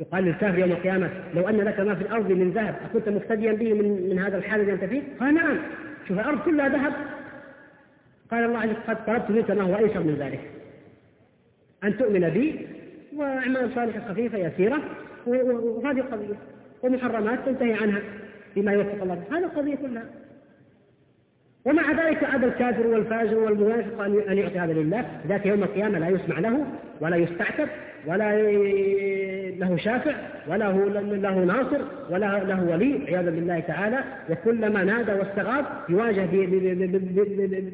يقال للكافر يوم القيامة لو أن لك ما في الأرض من ذهب أكنت مفتديا به من, من هذا الحال الذي أنت فيه؟ قال نعم. شوف الأرض كلها ذهب. قال الله قد طلبت منك ما هو أيسر من ذلك. أن تؤمن بي وأعمال صالحة خفيفة يسيرة وهذه القضية ومحرمات تنتهي عنها بما يوفق الله. هذه القضية كلها ومع ذلك أبى الكافر والفاجر والمنافق أن هذا لله. ذات يوم القيامة لا يسمع له ولا يستعتب ولا له شافع ولا له ناصر ولا له ولي عياذا بالله تعالى. وكلما نادى واستغاث يواجه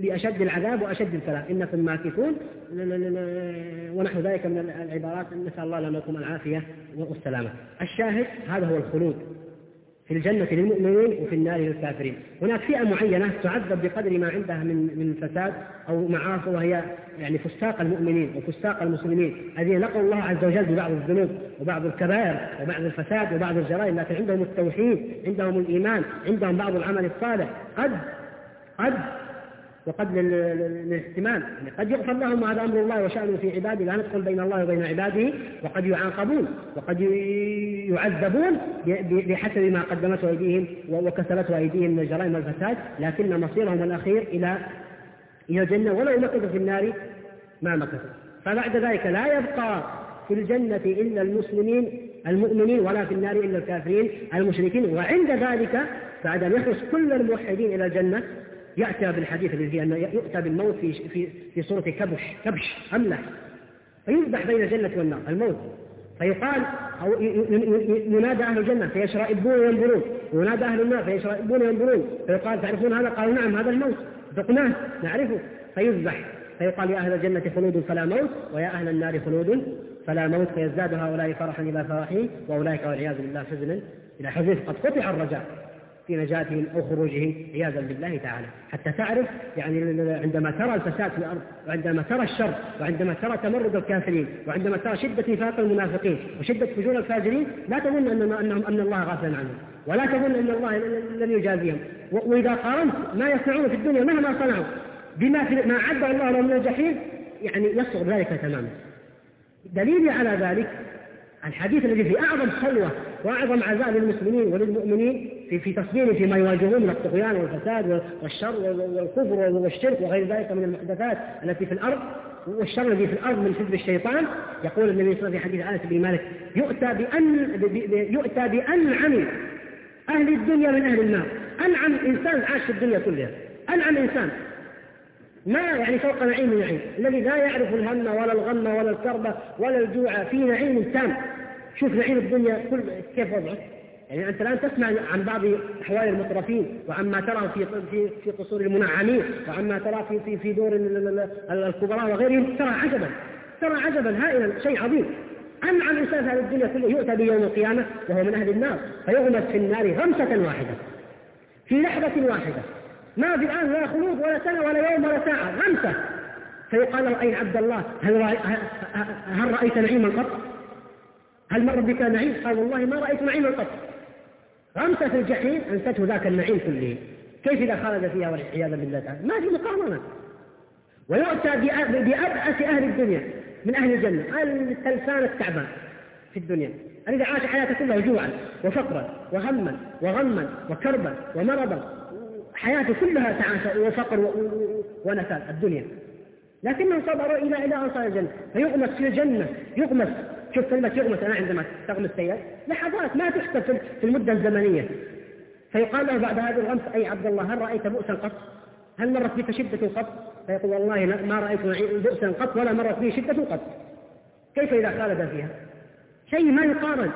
بأشد العذاب وأشد الفلاح إنكم ماكثون. ونحو ذلك من العبارات. نسأل الله لكم العافية والسلامة. الشاهد هذا هو الخلود. في الجنة للمؤمنين وفي النار للكافرين. هناك فئة معينة تعذب بقدر ما عندها من من فساد أو معاصي وهي يعني فساق المؤمنين وفساق المسلمين. الذين لقوا الله عز وجل ببعض الذنوب وبعض الكبائر وبعض الفساد وبعض الجرائم لكن عندهم التوحيد عندهم الإيمان عندهم بعض العمل الصالح. قد قد وقد للاحتمال يعني قد يغفر لهم وهذا أمر الله وشأنه في عباده لا ندخل بين الله وبين عباده وقد يعاقبون وقد يعذبون بحسب ما قدمته أيديهم وكسبته أيديهم من الجرائم والفساد. لكن مصيرهم الأخير إلى إلى الجنة ولو مكثوا في النار ما مكثوا. فبعد ذلك لا يبقى في الجنة إلا المسلمين المؤمنين ولا في النار إلا الكافرين المشركين. وعند ذلك بعد أن يخلص كل الموحدين إلى الجنة يأتى بالحديث الذي فيه أنه يؤتى بالموت في في في صورة كبش كبش أملح فيذبح بين الجنة والنار الموت. فيقال أو ينادى أهل الجنة فيشرئبون وينظرون وينادى أهل النار فيشرئبون وينظرون فيقال تعرفون هذا؟ قالوا نعم هذا الموت. ذقناه نعرفه. فيذبح. فيقال يا أهل الجنة خلود فلا موت ويا أهل النار خلود فلا موت. فيزداد هؤلاء فرحا إلى فرحهم وأولئك والعياذ بالله حزنا إلى حزن قد قطع الرجاء. في نجاتهم أو خروجهم عياذا بالله تعالى. حتى تعرف يعني عندما ترى الفساد في الأرض وعندما ترى الشر وعندما ترى تمرد الكافرين وعندما ترى شدة نفاق المنافقين وشدة فجور الفاجرين لا تظن أن أنهم أن الله غافل عنهم. ولا تظن أن الله لن يجازيهم. وإذا قارنت ما يصنعون في الدنيا مهما صنعوا بما ما عد الله لهم من الجحيم يعني يصغر ذلك تماما. دليل على ذلك الحديث الذي في أعظم خلوة وأعظم عزاء للمسلمين وللمؤمنين في في تصوير فيما يواجهون من الطغيان والفساد والشر والكفر والشرك وغير ذلك من المحدثات التي في الأرض. والشر الذي في الأرض من حزب الشيطان. يقول النبي صلى الله عليه وسلم في حديث أنس بن مالك يؤتى بأن يؤتى بأنعم أهل الدنيا من أهل النار. أنعم إنسان عاش في الدنيا كلها. أنعم إنسان. ما يعني فوق نعيم النعيم الذي لا يعرف الهم ولا الغم ولا الكربة ولا الجوع في نعيم تام. شوف نعيم الدنيا كل كيف وضعه. يعني أنت الآن تسمع عن بعض أحوال المترفين وعما ترى في في في قصور المنعمين وعما ترى في في في دور الكبراء وغيرهم ترى عجبا ترى عجبا هائلا شيء عظيم. أنعم إنسان هذه الدنيا كله يؤتى بيوم القيامة وهو من أهل النار فيغمس في النار غمسة واحدة في لحظة واحدة ما في الآن لا خلود ولا سنة ولا يوم ولا ساعة غمسة. فيقال له أين عبد الله؟ هل, رأي هل رأيت نعيما قط؟ هل مر بك نعيم؟ قال والله ما رأيت نعيما قط. غمسة في الجحيم أنسته ذاك النعيم كله. كيف إذا خالد فيها والعياذ بالله تعالى؟ ما في مقارنة ويؤتى بأبأس أهل الدنيا من أهل الجنة. التلسان التعبان في الدنيا. الذي عاش حياته كلها جوعا وفقرا وهما وغما وكربا ومرضا. حياته كلها تعاسة وفقر ونكال الدنيا. لكنهم صبروا إلى إلى أنصار الجنة. فيغمس في الجنة يغمس شوف كلمة يغمس أنا عندما تغمس سيئة لحظات ما تحسب في المدة الزمنية فيقال له بعد هذه الغمس أي عبد الله هل رأيت بؤسا قط؟ هل مرت بك شدة قط؟ فيقول والله ما رأيت بؤسا قط ولا مرت بي شدة قط كيف إذا خالد فيها؟ شيء ما يقارن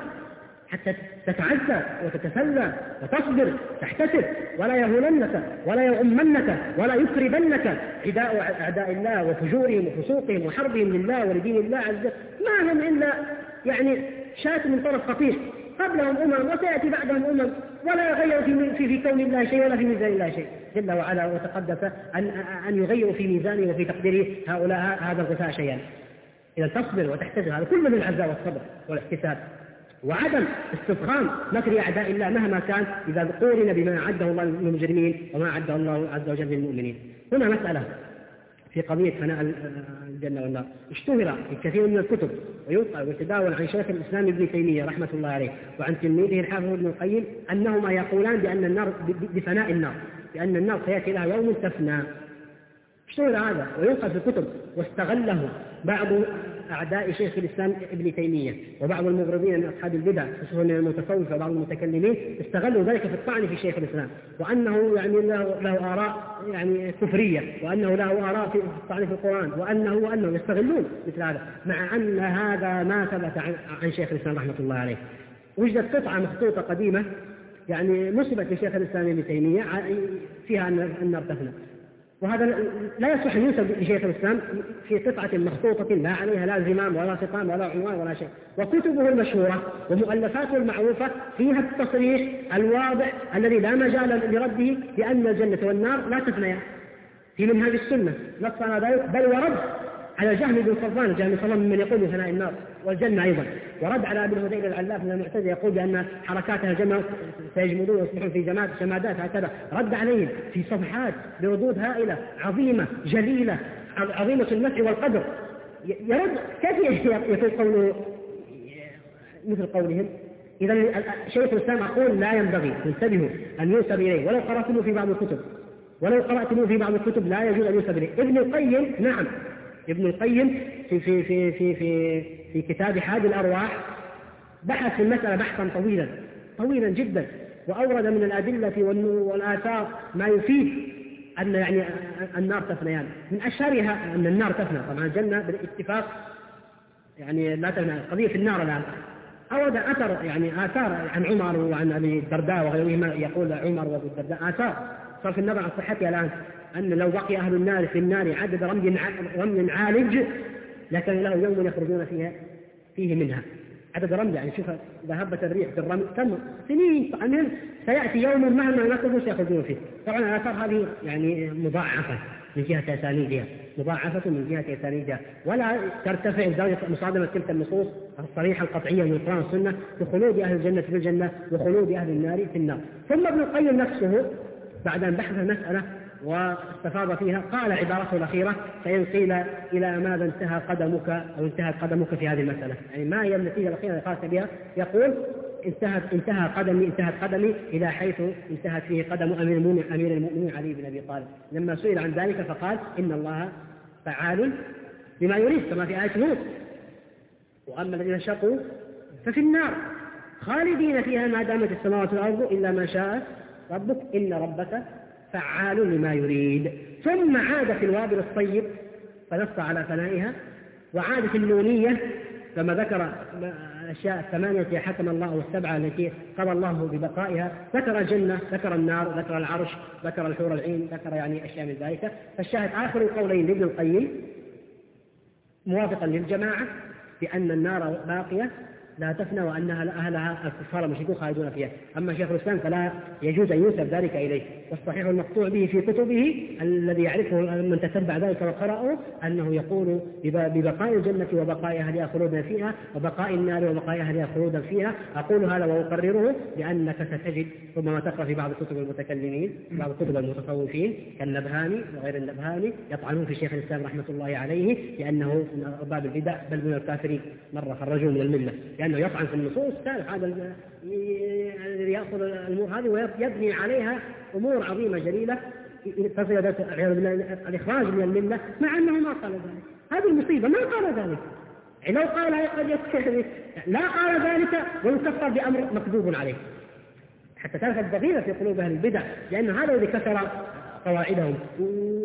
حتى تتعزى وتتسلى وتصبر تحتسب ولا يهولنك ولا يغمنك ولا يكربنك عداء أعداء الله وفجورهم وفسوقهم وحربهم لله ولدين الله عز ما هم إلا يعني شاة من طرف خطير. قبلهم أمم وسيأتي بعدهم أمم. ولا يغير في, في, في كون الله شيء ولا في ميزان الله شيء. جل وعلا وتقدس أن, أن يغيروا في ميزانه وفي تقديره هؤلاء هذا الغثاء شيئا. إذا تصبر وتحتسب هذا كل من العزاء والصبر والاحتساب. وعدم استفخام مكر أعداء الله مهما كان إذا قورن بما أعده الله للمجرمين وما أعده الله عز وجل للمؤمنين. هنا مسألة في قضية فناء الجنة والنار. اشتهر في كثير من الكتب وينقل ويتداول عن شيخ الإسلام ابن تيمية رحمة الله عليه وعن تلميذه الحافظ ابن القيم أنهما يقولان بأن النار بفناء النار بأن النار سيأتي لها يوم تفنى. اشتهر هذا وينقل في الكتب واستغله بعض أعداء شيخ الإسلام ابن تيمية وبعض المغرضين من أصحاب البدع خصوصا من المتصوفة وبعض المتكلمين استغلوا ذلك في الطعن في شيخ الإسلام. وأنه يعني له, له آراء يعني كفرية وأنه له آراء في الطعن في القرآن وأنه وأنه يستغلون مثل هذا مع أن هذا ما ثبت عن, عن شيخ الإسلام رحمة الله عليه. وجدت قطعة مخطوطة قديمة يعني نسبت لشيخ الإسلام ابن تيمية فيها أن تفنى وهذا لا يصح أن ينسب لشيخ الإسلام في قطعة مخطوطة لا عليها لا زمام ولا ختام ولا عنوان ولا شيء. وكتبه المشهورة ومؤلفاته المعروفة فيها التصريح الواضح الذي لا مجال لرده بأن الجنة والنار لا تفنيان في منهاج السنة. نص على ذلك بل ورد على جهم بن صفوان جهم بن صفوان ممن يقول بفناء النار والجنة أيضا. ورد على ابن هذيل العلاف من المعتزلة يقول بأن حركاتها الجنة سيجمدون ويصبحون في جماد شمادات هكذا. رد عليهم في صفحات بردود هائلة عظيمة جليلة عظيمة النفع والقدر. يرد كيف يقول قوله مثل قولهم؟ إذا شيخ الإسلام أقول لا ينبغي انتبهوا أن ينسب إليه. ولو قرأتموه في بعض الكتب ولو قرأتموه في بعض الكتب لا يجوز أن ينسب إليه. ابن القيم نعم. ابن القيم في في في في في, في كتاب حاد الأرواح بحث في المسألة بحثا طويلا طويلا جدا وأورد من الأدلة والآثار ما يفيد أن يعني النار تفنيان من أشهرها أن النار تفنى طبعا الجنة بالاتفاق يعني لا تفنى قضية في النار الآن. أورد أثر يعني آثار عن عمر وعن أبي الدرداء وغيرهما يقول عمر وأبو الدرداء آثار. صرف النظر عن صحتها الآن. أن لو بقي أهل النار في النار عدد رمل رمل عالج لكان له يوم يخرجون فيها فيه منها. عدد رمل يعني شوف إذا هبت الريح في الرمل كم سنين طبعا سيأتي يوم مهما يخرجون سيخرجون فيه. طبعا الآثار هذه يعني مضاعفة من جهة أسانيدها مضاعفة من جهة أسانيدها ولا ترتفع درجة مصادمة تلك النصوص الصريحة القطعية من القرآن والسنة بخلود أهل الجنة في الجنة وخلود أهل النار في النار. ثم ابن القيم نفسه بعد أن بحث المسألة واستفاض فيها قال عبارته الأخيرة فإن قيل إلى ماذا انتهى قدمك أو انتهت قدمك في هذه المسألة. يعني ما هي النتيجة الأخيرة اللي قالت بها؟ يقول انتهت انتهى قدمي انتهت قدمي إلى حيث انتهت فيه قدم أمير المؤمنين أمير المؤمنين علي بن أبي طالب. لما سئل عن ذلك فقال إن الله فعال لما يريد كما في آية هود وأما الذين شقوا ففي النار خالدين فيها ما دامت السماوات والأرض إلا ما شاء ربك إن ربك فعال لما يريد. ثم عاد في الوابل الطيب فنص على فنائها وعاد في النونية كما ذكر الأشياء الثمانية التي حكم الله والسبعة التي قضى الله ببقائها. ذكر الجنة ذكر النار ذكر العرش ذكر الحور العين ذكر يعني أشياء من ذلك. فالشاهد آخر القولين لابن القيم موافقا للجماعة بأن النار باقية لا تفنى وأن أهلها الكفار المشركون خالدون فيها. أما شيخ الإسلام فلا يجوز أن ينسب ذلك إليه. والصحيح المقطوع به في كتبه الذي يعرفه من تتبع ذلك وقرأه أنه يقول ببقاء الجنة وبقاء أهلها خلودا فيها وبقاء النار وبقاء أهلها خلودا فيها. أقول هذا وأقرره لأنك ستجد ربما تقرأ في بعض كتب المتكلمين بعض كتب المتصوفين كالنبهاني وغير النبهاني يطعنون في شيخ الإسلام رحمة الله عليه لأنه من أرباب البدع بل من الكافرين. مرة خرجوا من الملة. لأنه يطعن في النصوص تعرف هذا يأخذ الأمور هذه ويبني عليها أمور عظيمة جليلة. تصل الإخراج من الملة مع أنه ما قال ذلك. هذه المصيبة ما قال ذلك. لو قال قد لا قال ذلك ويكفر بأمر مكذوب عليه. حتى تعرف الضغينة في قلوب أهل البدع لأن هذا الذي كسر قواعدهم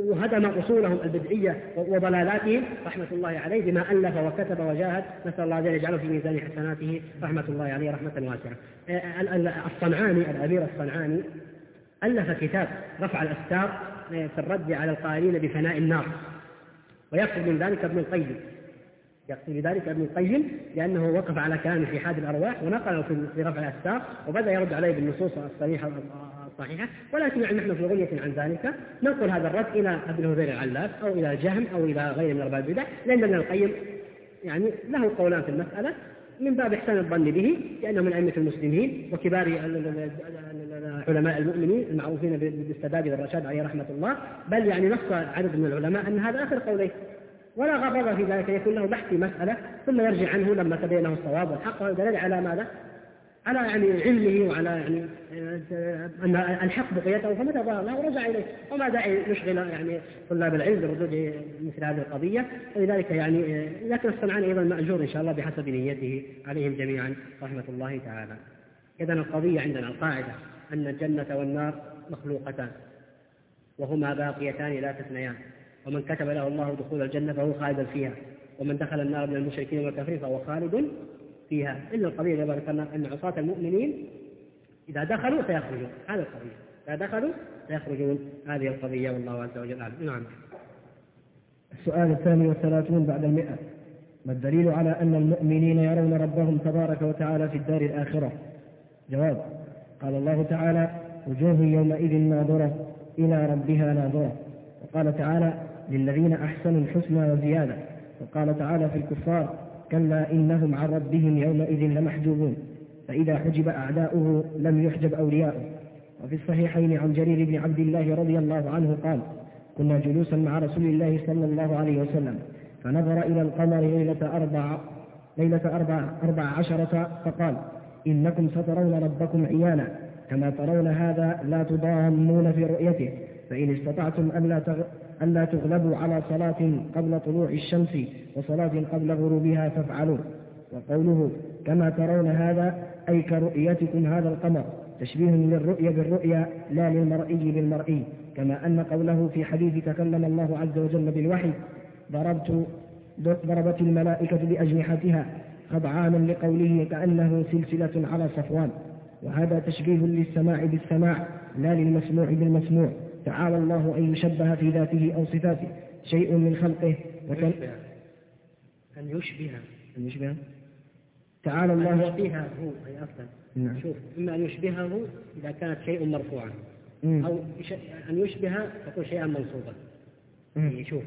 وهدم أصولهم البدعية وضلالاتهم رحمة الله عليه بما ألف وكتب وجاهد. نسأل الله أن يجعله في ميزان حسناته. رحمة الله عليه رحمة واسعة. الصنعاني الأمير الصنعاني ألف كتاب رفع الاستار في الرد على القائلين بفناء النار. ويقصد من ذلك ابن القيم. يقصد بذلك ابن القيم لأنه وقف على كلامه في حاد الأرواح ونقله في رفع الأستار وبدأ يرد عليه بالنصوص الصريحة الصحيحة ولكن يعني نحن في غنية عن ذلك. ننقل هذا الرد إلى ابن هذيل العلاف أو إلى الجهم أو إلى غير من أرباب البدع لأن ابن القيم يعني له قولان في المسألة من باب إحسان الظن به لأنه من أئمة المسلمين وكبار علماء المؤمنين المعروفين بالسداد والرشاد عليه رحمة الله. بل يعني نص عدد من العلماء أن هذا آخر قوليه. ولا غرض في ذلك يكون له بحث في مسألة ثم يرجع عنه لما تبين له الصواب والحق والدليل على ماذا؟ على يعني علمه وعلى يعني أن الحق بقيته فمتى ظهر؟ له رجع إليه. وما داعي نشغل يعني طلاب العلم بردود مثل هذه القضية. ولذلك يعني لكن الصنعاني أيضا مأجور إن شاء الله بحسب نيته عليهم جميعا رحمة الله تعالى. اذا القضية عندنا القاعدة أن الجنة والنار مخلوقتان وهما باقيتان لا تثنيان. ومن كتب له الله دخول الجنة فهو خالد فيها. ومن دخل النار من المشركين والكافرين فهو خالد فيها إلا القضية اللي ذكرنا أن عصاة المؤمنين إذا دخلوا سيخرجون. هذه القضية. إذا دخلوا سيخرجون. هذه القضية والله عز وجل أعلم. نعم. السؤال الثاني والثلاثون بعد المئة. ما الدليل على أن المؤمنين يرون ربهم تبارك وتعالى في الدار الآخرة؟ جواب. قال الله تعالى وجوه يومئذ ناظرة إلى ربها ناظرة. وقال تعالى للذين أحسنوا الحسنى وزيادة. وقال تعالى في الكفار كلا إنهم عن ربهم يومئذ لمحجوبون. فإذا حجب أعداؤه لم يحجب أولياؤه. وفي الصحيحين عن جرير بن عبد الله رضي الله عنه قال كنا جلوسا مع رسول الله صلى الله عليه وسلم فنظر إلى القمر ليلة أربع ليلة أربع, أربع عشرة فقال إنكم سترون ربكم عيانا كما ترون هذا لا تضامون في رؤيته فإن استطعتم ألا ألا تغلبوا على صلاة قبل طلوع الشمس وصلاة قبل غروبها فافعلوا. وقوله كما ترون هذا أي كرؤيتكم هذا القمر تشبيه للرؤيا بالرؤيا لا للمرئي بالمرئي. كما أن قوله في حديث تكلم الله عز وجل بالوحي ضربت ضربت الملائكة بأجنحتها خضعانا لقوله كأنه سلسلة على صفوان. وهذا تشبيه للسماع بالسماع لا للمسموع بالمسموع. تعالى الله أن يشبه في ذاته أو صفاته. شيء من خلقه. وكان أن يشبه. أن يشبه. تعالى الله أن يشبهه. هو أي أصلا. نعم. شوف إما أن يشبهه إذا كانت شيء مرفوعا. أو أن يشبه تكون شيئا منصوبا. يعني شوف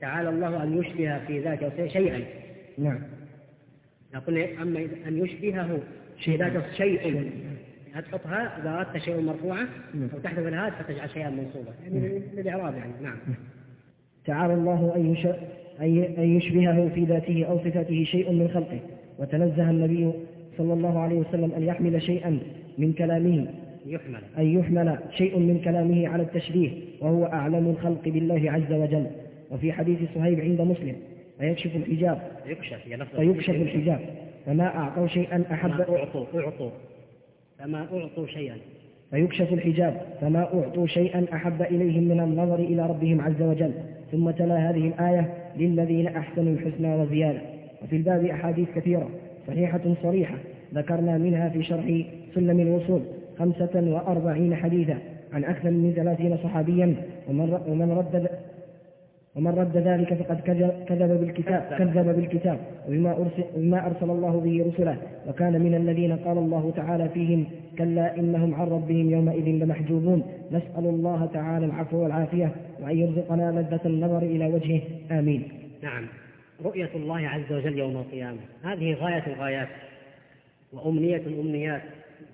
تعالى الله أن يشبه في ذاته شيئا. نعم. نقول أما أن يشبهه في ذاته شيء تحطها إذا أردت شيء مرفوعا نعم. أو تحذف الهاء فتجعل شيئا منصوبا يعني للإعراب يعني. نعم. تعالى الله أن يشبهه في ذاته أو صفاته شيء من خلقه. وتنزه النبي صلى الله عليه وسلم أن يحمل شيئا من كلامه. يحمل. أن يحمل شيء من كلامه على التشبيه. وهو أعلم الخلق بالله عز وجل. وفي حديث صهيب عند مسلم. فيكشف الحجاب. يكشف فيكشف الحجاب. فما أعطوا شيئا أحب أعطوا أعطوا. فما أعطوا شيئا. فيكشف الحجاب فما أعطوا شيئا أحب إليهم من النظر إلى ربهم عز وجل. ثم تلا هذه الآية للذين أحسنوا الحسنى وزيادة. وفي الباب أحاديث كثيرة صحيحة صريحة ذكرنا منها في شرح سلم الوصول خمسة وأربعين حديثا. عن أكثر من ثلاثين صحابيا ومن, ومن ردد ومن رد ذلك فقد كذب بالكتاب كذب بالكتاب وبما أرسل, وبما أرسل الله به رسله. وكان من الذين قال الله تعالى فيهم كلا إنهم عن ربهم يومئذ لمحجوبون. نسأل الله تعالى العفو والعافية وأن يرزقنا لذة النظر إلى وجهه. آمين. نعم. رؤية الله عز وجل يوم القيامة. هذه غاية الغايات وأمنية الأمنيات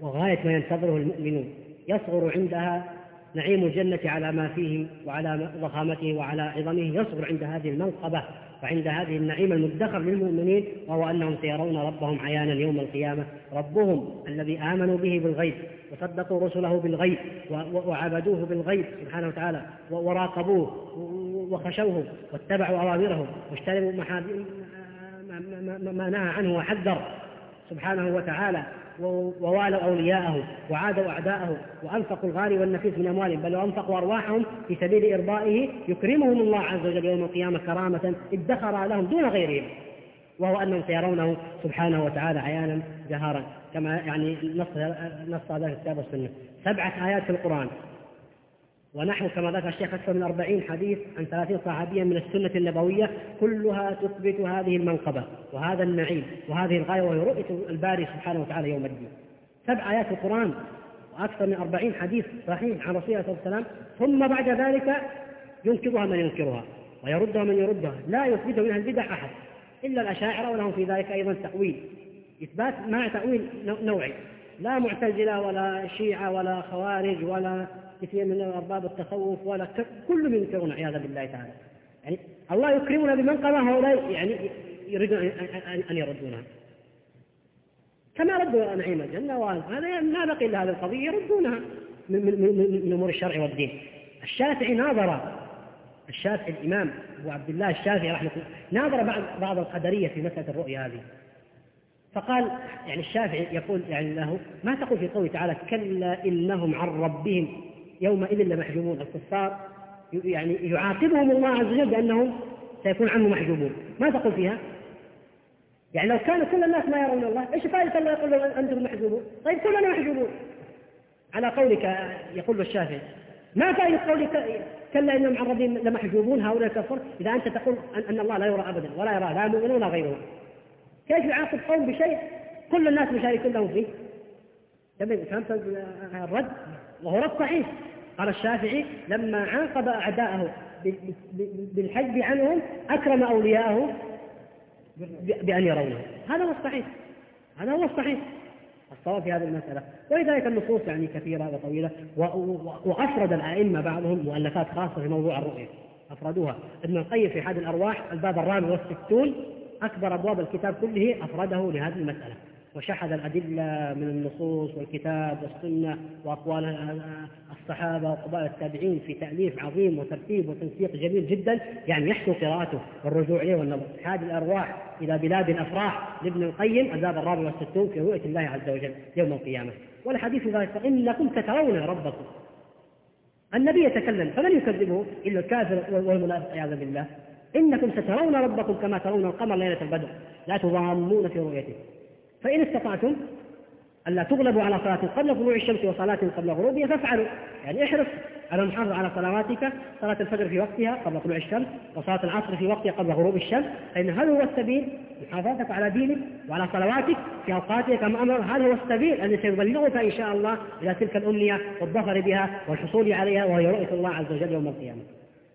وغاية ما ينتظره المؤمنون. يصغر عندها نعيم الجنة على ما فيه وعلى ضخامته وعلى عظمه يصغر عند هذه المنقبة وعند هذه النعيم المدخر للمؤمنين وهو أنهم سيرون ربهم عيانا يوم القيامة. ربهم الذي آمنوا به بالغيب وصدقوا رسله بالغيب وعبدوه بالغيب سبحانه وتعالى وراقبوه وخشوه واتبعوا أوامره واجتنبوا ما نهى عنه وحذر سبحانه وتعالى. ووالوا أولياءه وعادوا أعداءه وأنفقوا الغالي والنفيس من أموالهم بل وأنفقوا أرواحهم في سبيل إرضائه يكرمهم الله عز وجل يوم القيامة كرامة ادخر لهم دون غيرهم وهو أنهم سيرونه سبحانه وتعالى عيانا جهارا كما يعني نص نص هذا الكتاب والسنة. سبعة آيات في القرآن. ونحو كما ذكر الشيخ أكثر من أربعين حديث عن ثلاثين صحابيا من السنة النبوية كلها تثبت هذه المنقبة وهذا النعيم وهذه الغاية وهي رؤية الباري سبحانه وتعالى يوم الدين. سبع آيات القرآن وأكثر من أربعين حديث صحيح عن رسول الله صلى الله عليه وسلم ثم بعد ذلك ينكرها من ينكرها ويردها من يردها لا يثبت منها البدع أحد إلا الأشاعرة ولهم في ذلك أيضا تأويل. إثبات مع تأويل نوعي لا معتزلة ولا شيعة ولا خوارج ولا كثير من أرباب التصوف ولا كل ينكرون عياذا بالله تعالى. يعني الله يكرمنا بمنقبة هؤلاء يعني يريدون أن يردونها كما ردوا نعيم الجنة وهذا ما بقي إلا هذه القضية يردونها من, من, من, من أمور الشرع والدين. الشافعي ناظر الشافعي الإمام أبو عبد الله الشافعي رحمه الله ناظر بعض بعض القدرية في مسألة الرؤيا هذه. فقال يعني الشافعي يقول يعني له ما تقول في قوله تعالى كلا إنهم عن ربهم يومئذ لمحجوبون. الكفار يعني يعاقبهم الله عز وجل بأنهم سيكون عنه محجوبون. ما تقول فيها؟ يعني لو كان كل الناس ما يرون الله إيش فائدة الله يقول لهم أنتم محجوبون؟ طيب كلنا محجوبون. على قولك يقول الشافعي ما فائدة قولك كلا إنهم عن ربهم لمحجوبون هؤلاء الكفر إذا أنت تقول أن الله لا يرى ابدا ولا يرى لا مؤمن ولا غيره. كيف يعاقب قوم بشيء كل الناس مشاركون له فيه؟ فهمت الرد؟ وهو رد صحيح. قال الشافعي لما عاقب أعداءه بالحج عنهم أكرم أولياءه بأن يرونه. هذا هو الصحيح. هذا هو الصحيح. الصواب في هذه المسألة. ولذلك النصوص يعني كثيرة وطويلة وأفرد الأئمة بعضهم مؤلفات خاصة في موضوع الرؤية. أفردوها. ابن القيم في حد الأرواح الباب الرابع والستون أكبر أبواب الكتاب كله أفرده لهذه المسألة. وشحذ الأدلة من النصوص والكتاب والسنة وأقوال الصحابة وقبائل التابعين في تأليف عظيم وترتيب وتنسيق جميل جدا يعني يحسن قراءته والرجوع إليه والنظر هذه الأرواح إلى بلاد الأفراح لابن القيم الباب الرابع والستون في رؤية الله عز وجل يوم القيامة. والحديث ذلك إنكم تترون ربكم. النبي يتكلم فمن يكذبه إلا الكافر والمنافق عياذا بالله. إنكم سترون ربكم كما ترون القمر ليلة البدر. لا تضامون في رؤيته. فإن استطعتم ألا تغلبوا على صلاة قبل طلوع الشمس وصلاة قبل غروبها فافعلوا. يعني احرص على المحافظة على صلواتك صلاة الفجر في وقتها قبل طلوع الشمس وصلاة العصر في وقتها قبل غروب الشمس. فإن هذا هو السبيل محافظتك على دينك وعلى صلواتك في أوقاتها كما أمر. هذا هو السبيل الذي سيبلغك إن شاء الله إلى تلك الأمنية والظفر بها والحصول عليها وهي رؤية الله عز وجل يوم القيامة.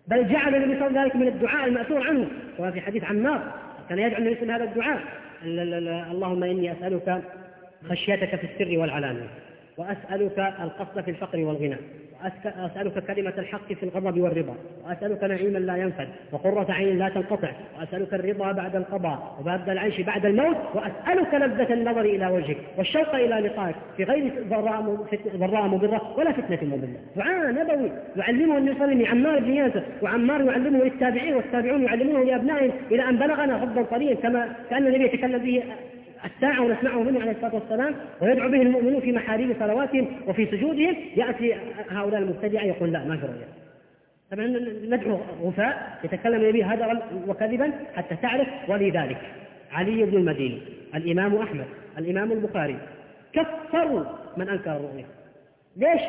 بل جعل النبي صلى الله عليه وسلم ذلك من الدعاء المأثور عنه كما في حديث عمار كان يدعو النبي هذا الدعاء. اللهم إني أسألك خشيتك في السر والعلانية وأسألك القصد في الفقر والغنى. وأسألك كلمة الحق في الغضب والرضا وأسألك نعيما لا ينفد وقرة عين لا تنقطع وأسألك الرضا بعد القضاء وبعد العيش بعد الموت وأسألك لذة النظر إلى وجهك والشوق إلى لقائك في غير ضراء مضرة ولا فتنة مضلة. دعاء نبوي يعلمه النبي صلى الله عليه وسلم عمار بن ياسر وعمار يعلمه للتابعين والتابعون يعلمونه لأبنائهم إلى أن بلغنا غضا طريا كما كأن النبي يتكلم به الساعة ونسمعه منه عليه الصلاة والسلام ويدعو به المؤمنون في محاريب صلواتهم وفي سجودهم يأتي هؤلاء المبتدعة يقول لا ما في رؤيا طبعا ندعو غثاء يتكلم به هدرا وكذبا حتى تعرف ولذلك علي بن المديني الإمام أحمد الإمام البخاري كفروا من أنكر الرؤيا ليش؟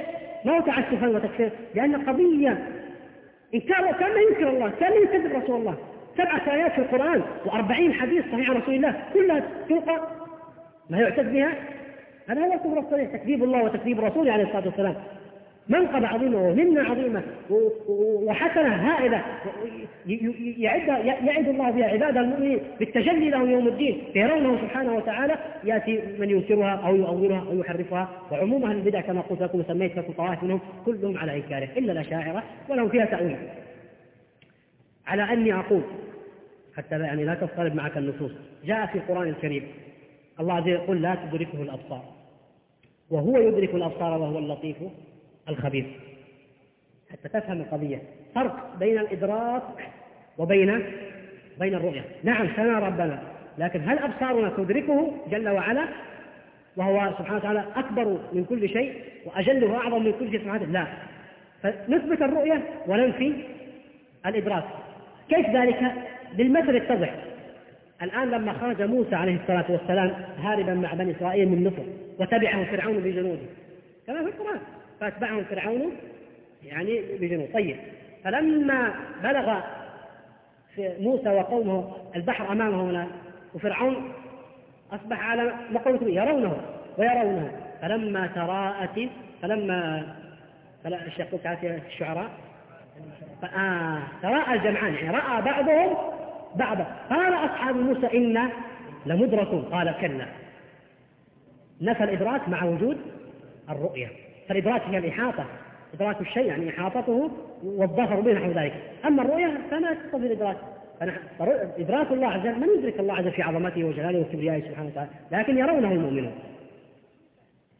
ما هو تعسفا وتكفير؟ لأن قضية إنكار كان ينكر الله كان يكذب رسول الله. سبعة آيات في القرآن وأربعين حديث صحيح عن رسول الله كلها تلقى ما يعتد بها؟ هذا هو الكفر الصريح تكذيب الله وتكذيب رسوله عليه الصلاة والسلام. منقبة عظيمة ومنة عظيمة وحسنة هائلة يعد يعد الله بها عباد المؤمنين بالتجلي له يوم الدين فيرونه سبحانه وتعالى يأتي من ينكرها أو يؤولها أو يحرفها وعموم أهل البدع كما قلت لكم وسميت لكم طوائف منهم كلهم على إنكاره إلا الأشاعرة ولهم فيها تأويل. على أني أقول حتى يعني لا تضطرب معك النصوص. جاء في القرآن الكريم. الله عز وجل يقول لا تدركه الأبصار. وهو يدرك الأبصار وهو اللطيف الخبير. حتى تفهم القضية. فرق بين الإدراك وبين بين الرؤية. نعم سمع ربنا. لكن هل أبصارنا تدركه جل وعلا؟ وهو سبحانه وتعالى أكبر من كل شيء وأجل وأعظم من كل شيء سبحانه لا. فنثبت الرؤية وننفي الإدراك. كيف ذلك؟ بالمثل اتضح الآن لما خرج موسى عليه الصلاة والسلام هاربا مع بني إسرائيل من مصر وتبعه فرعون بجنوده. كما في القرآن. فأتبعهم فرعون يعني بجنود طيب. فلما بلغ موسى وقومه البحر أمامه هنا وفرعون أصبح على مقولة يرونه ويرونه. فلما تراءت فلما فلا الشيخ في الشعراء آه تراءى الجمعان يعني رأى بعضهم بعضا قال أصحاب موسى إنا لمدركون قال كلا. نفى الإدراك مع وجود الرؤية. فالإدراك هي الإحاطة. إدراك الشيء يعني إحاطته والظفر به نحو ذلك. أما الرؤية فما تقتضي الإدراك. إدراك الله عز وجل من يدرك الله عز وجل في عظمته وجلاله وكبريائه سبحانه وتعالى؟ لكن يرونه المؤمنون.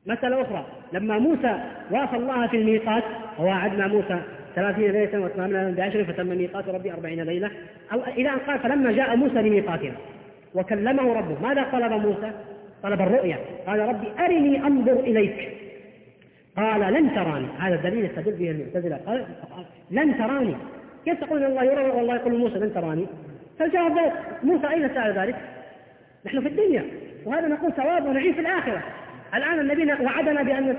مسألة أخرى. لما موسى وافى الله في الميقات وواعدنا موسى ثلاثين ليلة وأتممنا بعشر فتم ميقات ربي أربعين ليلة. أو إلى أن قال فلما جاء موسى لميقاتنا وكلمه ربه. ماذا طلب موسى؟ طلب الرؤيا. قال ربي أرني أنظر إليك. قال لن تراني. هذا الدليل يستدل به المعتزلة. قال لن تراني. كيف تقول الله يرى والله يقول موسى لن تراني؟ فالجواب موسى أين سأل ذلك؟ نحن في الدنيا. وهذا نقول ثواب ونعيم في الآخرة. الآن النبي وعدنا بأن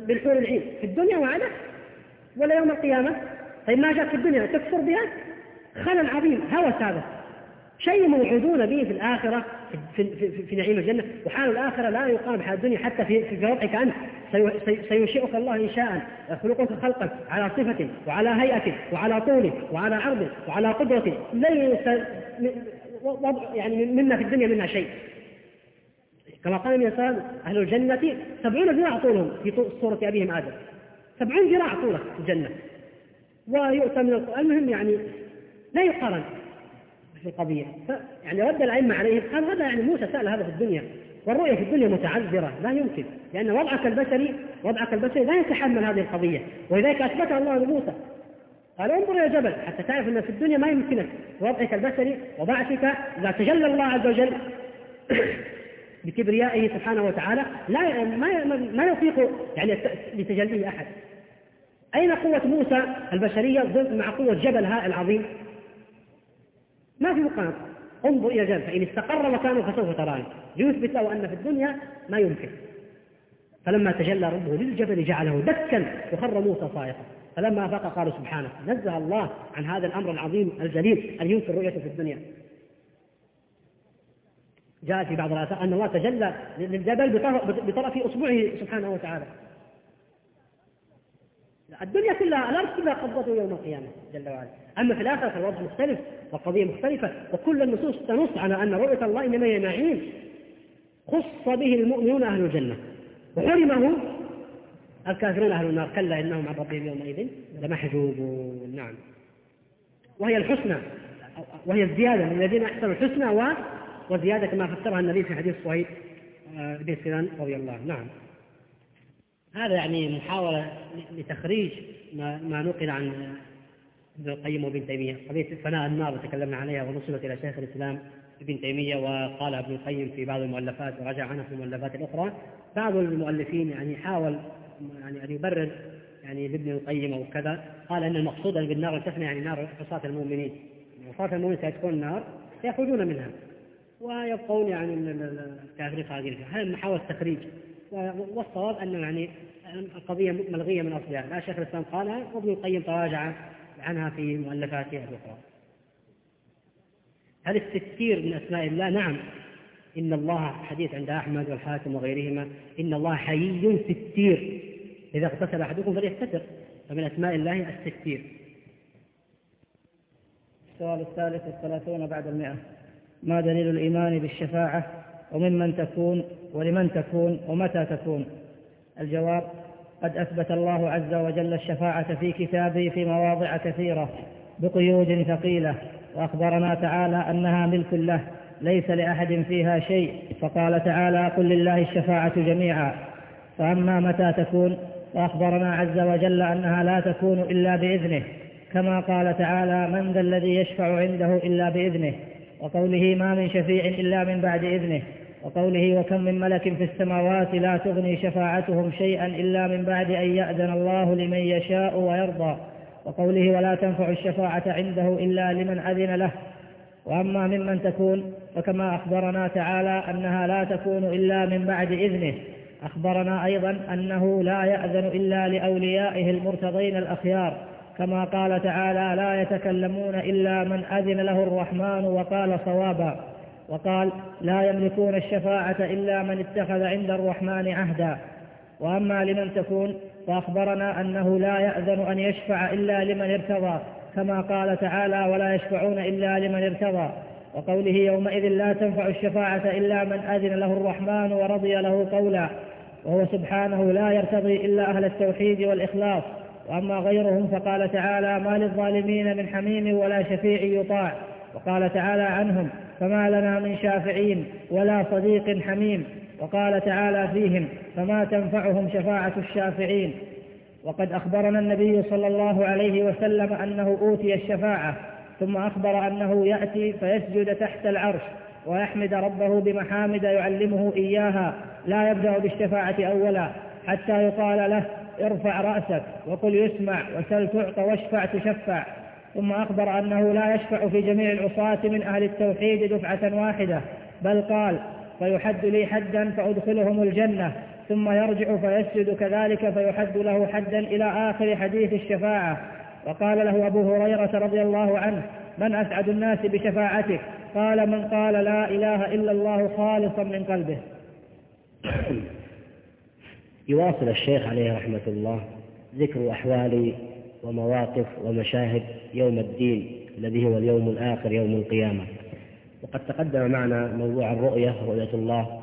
بالحور العين. في الدنيا وعدة؟ ولا يوم القيامة؟ طيب ما جاءت في الدنيا تكفر بها؟ خلل عظيم هوس هذا. شيء موعودون به في الآخرة في, في, في, في نعيم الجنة. وحال الآخرة لا يقام بحال الدنيا حتى في في وضعك أنت. سينشئك الله إنشاء يخلقك خلقا على صفة وعلى هيئة وعلى طول وعلى عرض وعلى قدرة. ليس يعني منا في الدنيا منها شيء. كما قال النبي صلى الله عليه وسلم أهل الجنة سبعون ذراع طولهم في صورة أبيهم آدم. سبعون ذراع طوله في الجنة. ويؤتى من القرآن المهم يعني لا يقارن في القضية. يعني رد الأئمة عليه قال هذا يعني موسى سأل هذا في الدنيا والرؤية في الدنيا متعذرة لا يمكن لأن وضعك البشري وضعك البشري لا يتحمل هذه القضية. ولذلك أثبتها الله لموسى. قال انظر يا جبل حتى تعرف أن في الدنيا ما يمكنك وضعك البشري وضعفك إذا تجلى الله عز وجل بكبريائه سبحانه وتعالى لا ما ما يطيق يعني لتجليه أحد. أين قوة موسى البشرية؟ مع قوة جبل هائل عظيم ما في مقام. انظر إلى جنب فإن استقر مكانه فسوف تراني. ليثبت له أن في الدنيا ما يمكن. فلما تجلى ربه للجبل جعله دكا وخر موسى صاعقا فلما أفاق قالوا سبحانه نزه الله عن هذا الأمر العظيم الجليل أن يمكن رؤيته في الدنيا. جاء في بعض الآثار أن الله تجلى للجبل بطرف إصبعه سبحانه وتعالى. الدنيا كلها الأرض كلها قبضته يوم القيامة جل وعلا. أما في الآخرة فالوضع مختلف والقضية مختلفة وكل النصوص تنص على أن رؤية الله إنما هي نعيم. خص به المؤمنون أهل الجنة. وحرمه الكافرون أهل النار. كلا إنهم عن ربهم يومئذ لمحجوبون. نعم. وهي الحسنى. وهي الزيادة للذين أحسنوا الحسنى وزيادة كما فسرها النبي في حديث صهيب آه، بن سنان رضي الله نعم. هذا يعني محاولة لتخريج ما, ما نقل عن ابن القيم وابن تيمية. قضية فناء النار تكلمنا عليها ونسبت إلى شيخ الإسلام ابن تيمية وقال ابن القيم في بعض المؤلفات ورجع عنها في المؤلفات الأخرى. بعض المؤلفين يعني حاول يعني أن يبرر يعني لابن القيم أو كذا. قال أن المقصود أن بالنار تفنى يعني نار عصاة المؤمنين. عصاة المؤمنين سيدخلون النار سيخرجون منها ويبقون يعني الكافرين خارجين هذا محاولة تخريج. والصواب أن يعني القضية ملغية من أصلها. لا شيخ الإسلام قالها وابن القيم تراجع عنها في مؤلفاته الأخرى هل الستير من أسماء الله؟ نعم. إي والله حديث عند أحمد والحاكم وغيرهما إن الله حيي ستير إذا اغتسل أحدكم فليستتر. فمن أسماء الله الستير السؤال الثالث والثلاثون بعد المئة. ما دليل الإيمان بالشفاعة؟ وممن تكون؟ ولمن تكون؟ ومتى تكون؟ الجواب قد أثبت الله عز وجل الشفاعة في كتابه في مواضع كثيرة بقيود ثقيلة وأخبرنا تعالى أنها ملك له ليس لأحد فيها شيء فقال تعالى قل لله الشفاعة جميعا. فأما متى تكون؟ فأخبرنا عز وجل أنها لا تكون إلا بإذنه كما قال تعالى من ذا الذي يشفع عنده إلا بإذنه وقوله ما من شفيع إلا من بعد إذنه. وقوله وكم من ملك في السماوات لا تغني شفاعتهم شيئا إلا من بعد أن يأذن الله لمن يشاء ويرضى. وقوله ولا تنفع الشفاعة عنده إلا لمن أذن له. وأما ممن تكون فكما أخبرنا تعالى أنها لا تكون إلا من بعد إذنه. أخبرنا أيضا أنه لا يأذن إلا لأوليائه المرتضين الأخيار. كما قال تعالى لا يتكلمون إلا من أذن له الرحمن وقال صوابا. وقال لا يملكون الشفاعة إلا من اتخذ عند الرحمن عهدا. وأما لمن تكون فأخبرنا أنه لا يأذن أن يشفع إلا لمن ارتضى كما قال تعالى ولا يشفعون إلا لمن ارتضى. وقوله يومئذ لا تنفع الشفاعة إلا من أذن له الرحمن ورضي له قولا. وهو سبحانه لا يرتضي إلا أهل التوحيد والإخلاص. وأما غيرهم فقال تعالى ما للظالمين من حميم ولا شفيع يطاع. وقال تعالى عنهم فما لنا من شافعين ولا صديق حميم. وقال تعالى فيهم فما تنفعهم شفاعة الشافعين. وقد أخبرنا النبي صلى الله عليه وسلم أنه أوتي الشفاعة ثم أخبر أنه يأتي فيسجد تحت العرش ويحمد ربه بمحامد يعلمه إياها. لا يبدأ بالشفاعة أولا حتى يقال له ارفع رأسك وقل يسمع وسل تعطى واشفع تشفع. ثم أخبر أنه لا يشفع في جميع العصاة من أهل التوحيد دفعة واحدة بل قال فيحد لي حدا فأدخلهم الجنة ثم يرجع فيسجد كذلك فيحد له حدا إلى آخر حديث الشفاعة. وقال له أبو هريرة رضي الله عنه من أسعد الناس بشفاعتك؟ قال من قال لا إله إلا الله خالصا من قلبه. يواصل الشيخ عليه رحمة الله ذكر أحوال ومواقف ومشاهد يوم الدين الذي هو اليوم الآخر يوم القيامة. وقد تقدم معنا موضوع الرؤية رؤية الله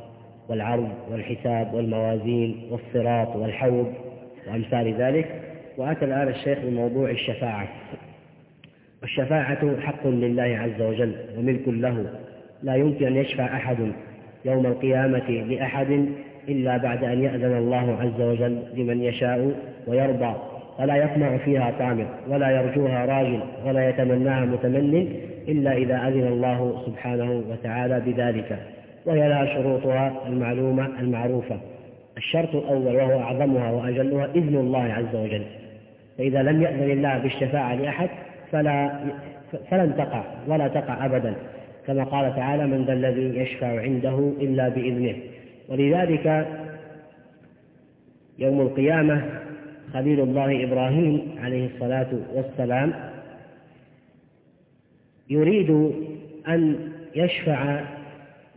والعرض والحساب والموازين والصراط والحوض وأمثال ذلك. وأتى الآن الشيخ بموضوع الشفاعة. والشفاعة حق لله عز وجل وملك له. لا يمكن أن يشفع أحد يوم القيامة لأحد إلا بعد أن يأذن الله عز وجل لمن يشاء ويرضى. فلا يطمع فيها طامع ولا يرجوها راجل ولا يتمناها متمن إلا إذا أذن الله سبحانه وتعالى بذلك. وهي لها شروطها المعلومة المعروفة. الشرط الأول وهو أعظمها وأجلها إذن الله عز وجل. فإذا لم يأذن الله بالشفاعة لأحد فلا فلن تقع ولا تقع أبدا. كما قال تعالى من ذا الذي يشفع عنده إلا بإذنه. ولذلك يوم القيامة خليل الله إبراهيم عليه الصلاة والسلام يريد أن يشفع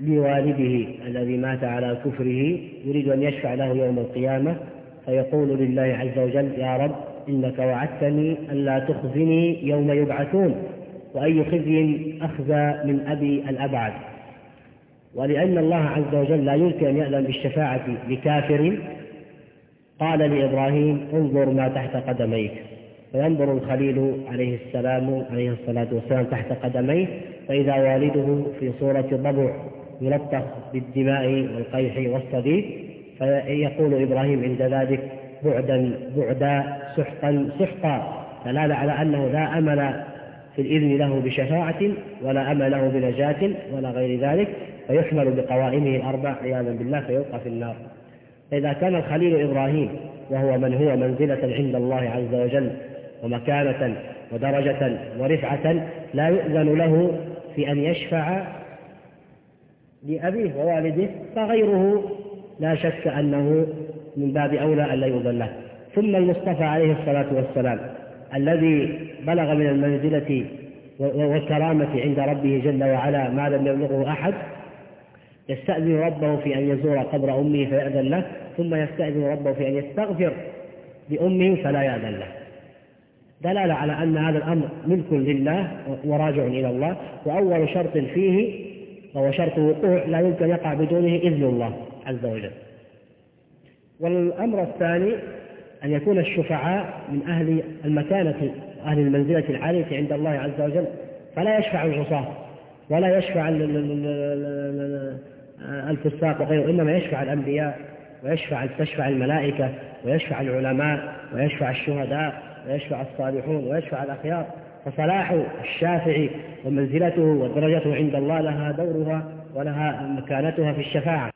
لوالده الذي مات على كفره يريد أن يشفع له يوم القيامة فيقول لله عز وجل يا رب إنك وعدتني ألا تخزني يوم يبعثون وأي خزي أخزى من أبي الأبعد. ولأن الله عز وجل لا يمكن أن يأذن بالشفاعة لكافر قال لإبراهيم انظر ما تحت قدميك. فينظر الخليل عليه السلام عليه الصلاة والسلام تحت قدميه فإذا والده في صورة ضبع يلطخ بالدماء والقيح والصديد فيقول إبراهيم عند ذلك بعدا بعدا سحقا سحقا. دلالة على أنه لا أمل في الإذن له بشفاعة ولا أمل له بنجاة ولا غير ذلك. فيحمل بقوائمه الأربع عياذا بالله فيلقى في النار. فإذا كان الخليل إبراهيم وهو من هو منزلة عند الله عز وجل ومكانة ودرجة ورفعة لا يؤذن له في أن يشفع لأبيه ووالده فغيره لا شك أنه من باب أولى أن لا يؤذن له. ثم المصطفى عليه الصلاة والسلام الذي بلغ من المنزلة والكرامة عند ربه جل وعلا ما لم يبلغه أحد يستأذن ربه في أن يزور قبر أمه فيأذن له ثم يستأذن ربه في أن يستغفر لأمه فلا يأذن له. دلالة على أن هذا الأمر ملك لله وراجع إلى الله وأول شرط فيه وهو شرط الوقوع لا يمكن يقع بدونه إذن الله عز وجل. والأمر الثاني أن يكون الشفعاء من أهل المكانة أهل المنزلة العالية عند الله عز وجل فلا يشفع العصاة ولا يشفع الفساق وغيره إنما يشفع الأنبياء ويشفع تشفع الملائكة ويشفع العلماء ويشفع الشهداء ويشفع الصالحون ويشفع الأخيار. فصلاح الشافع ومنزلته ودرجته عند الله لها دورها ولها مكانتها في الشفاعة.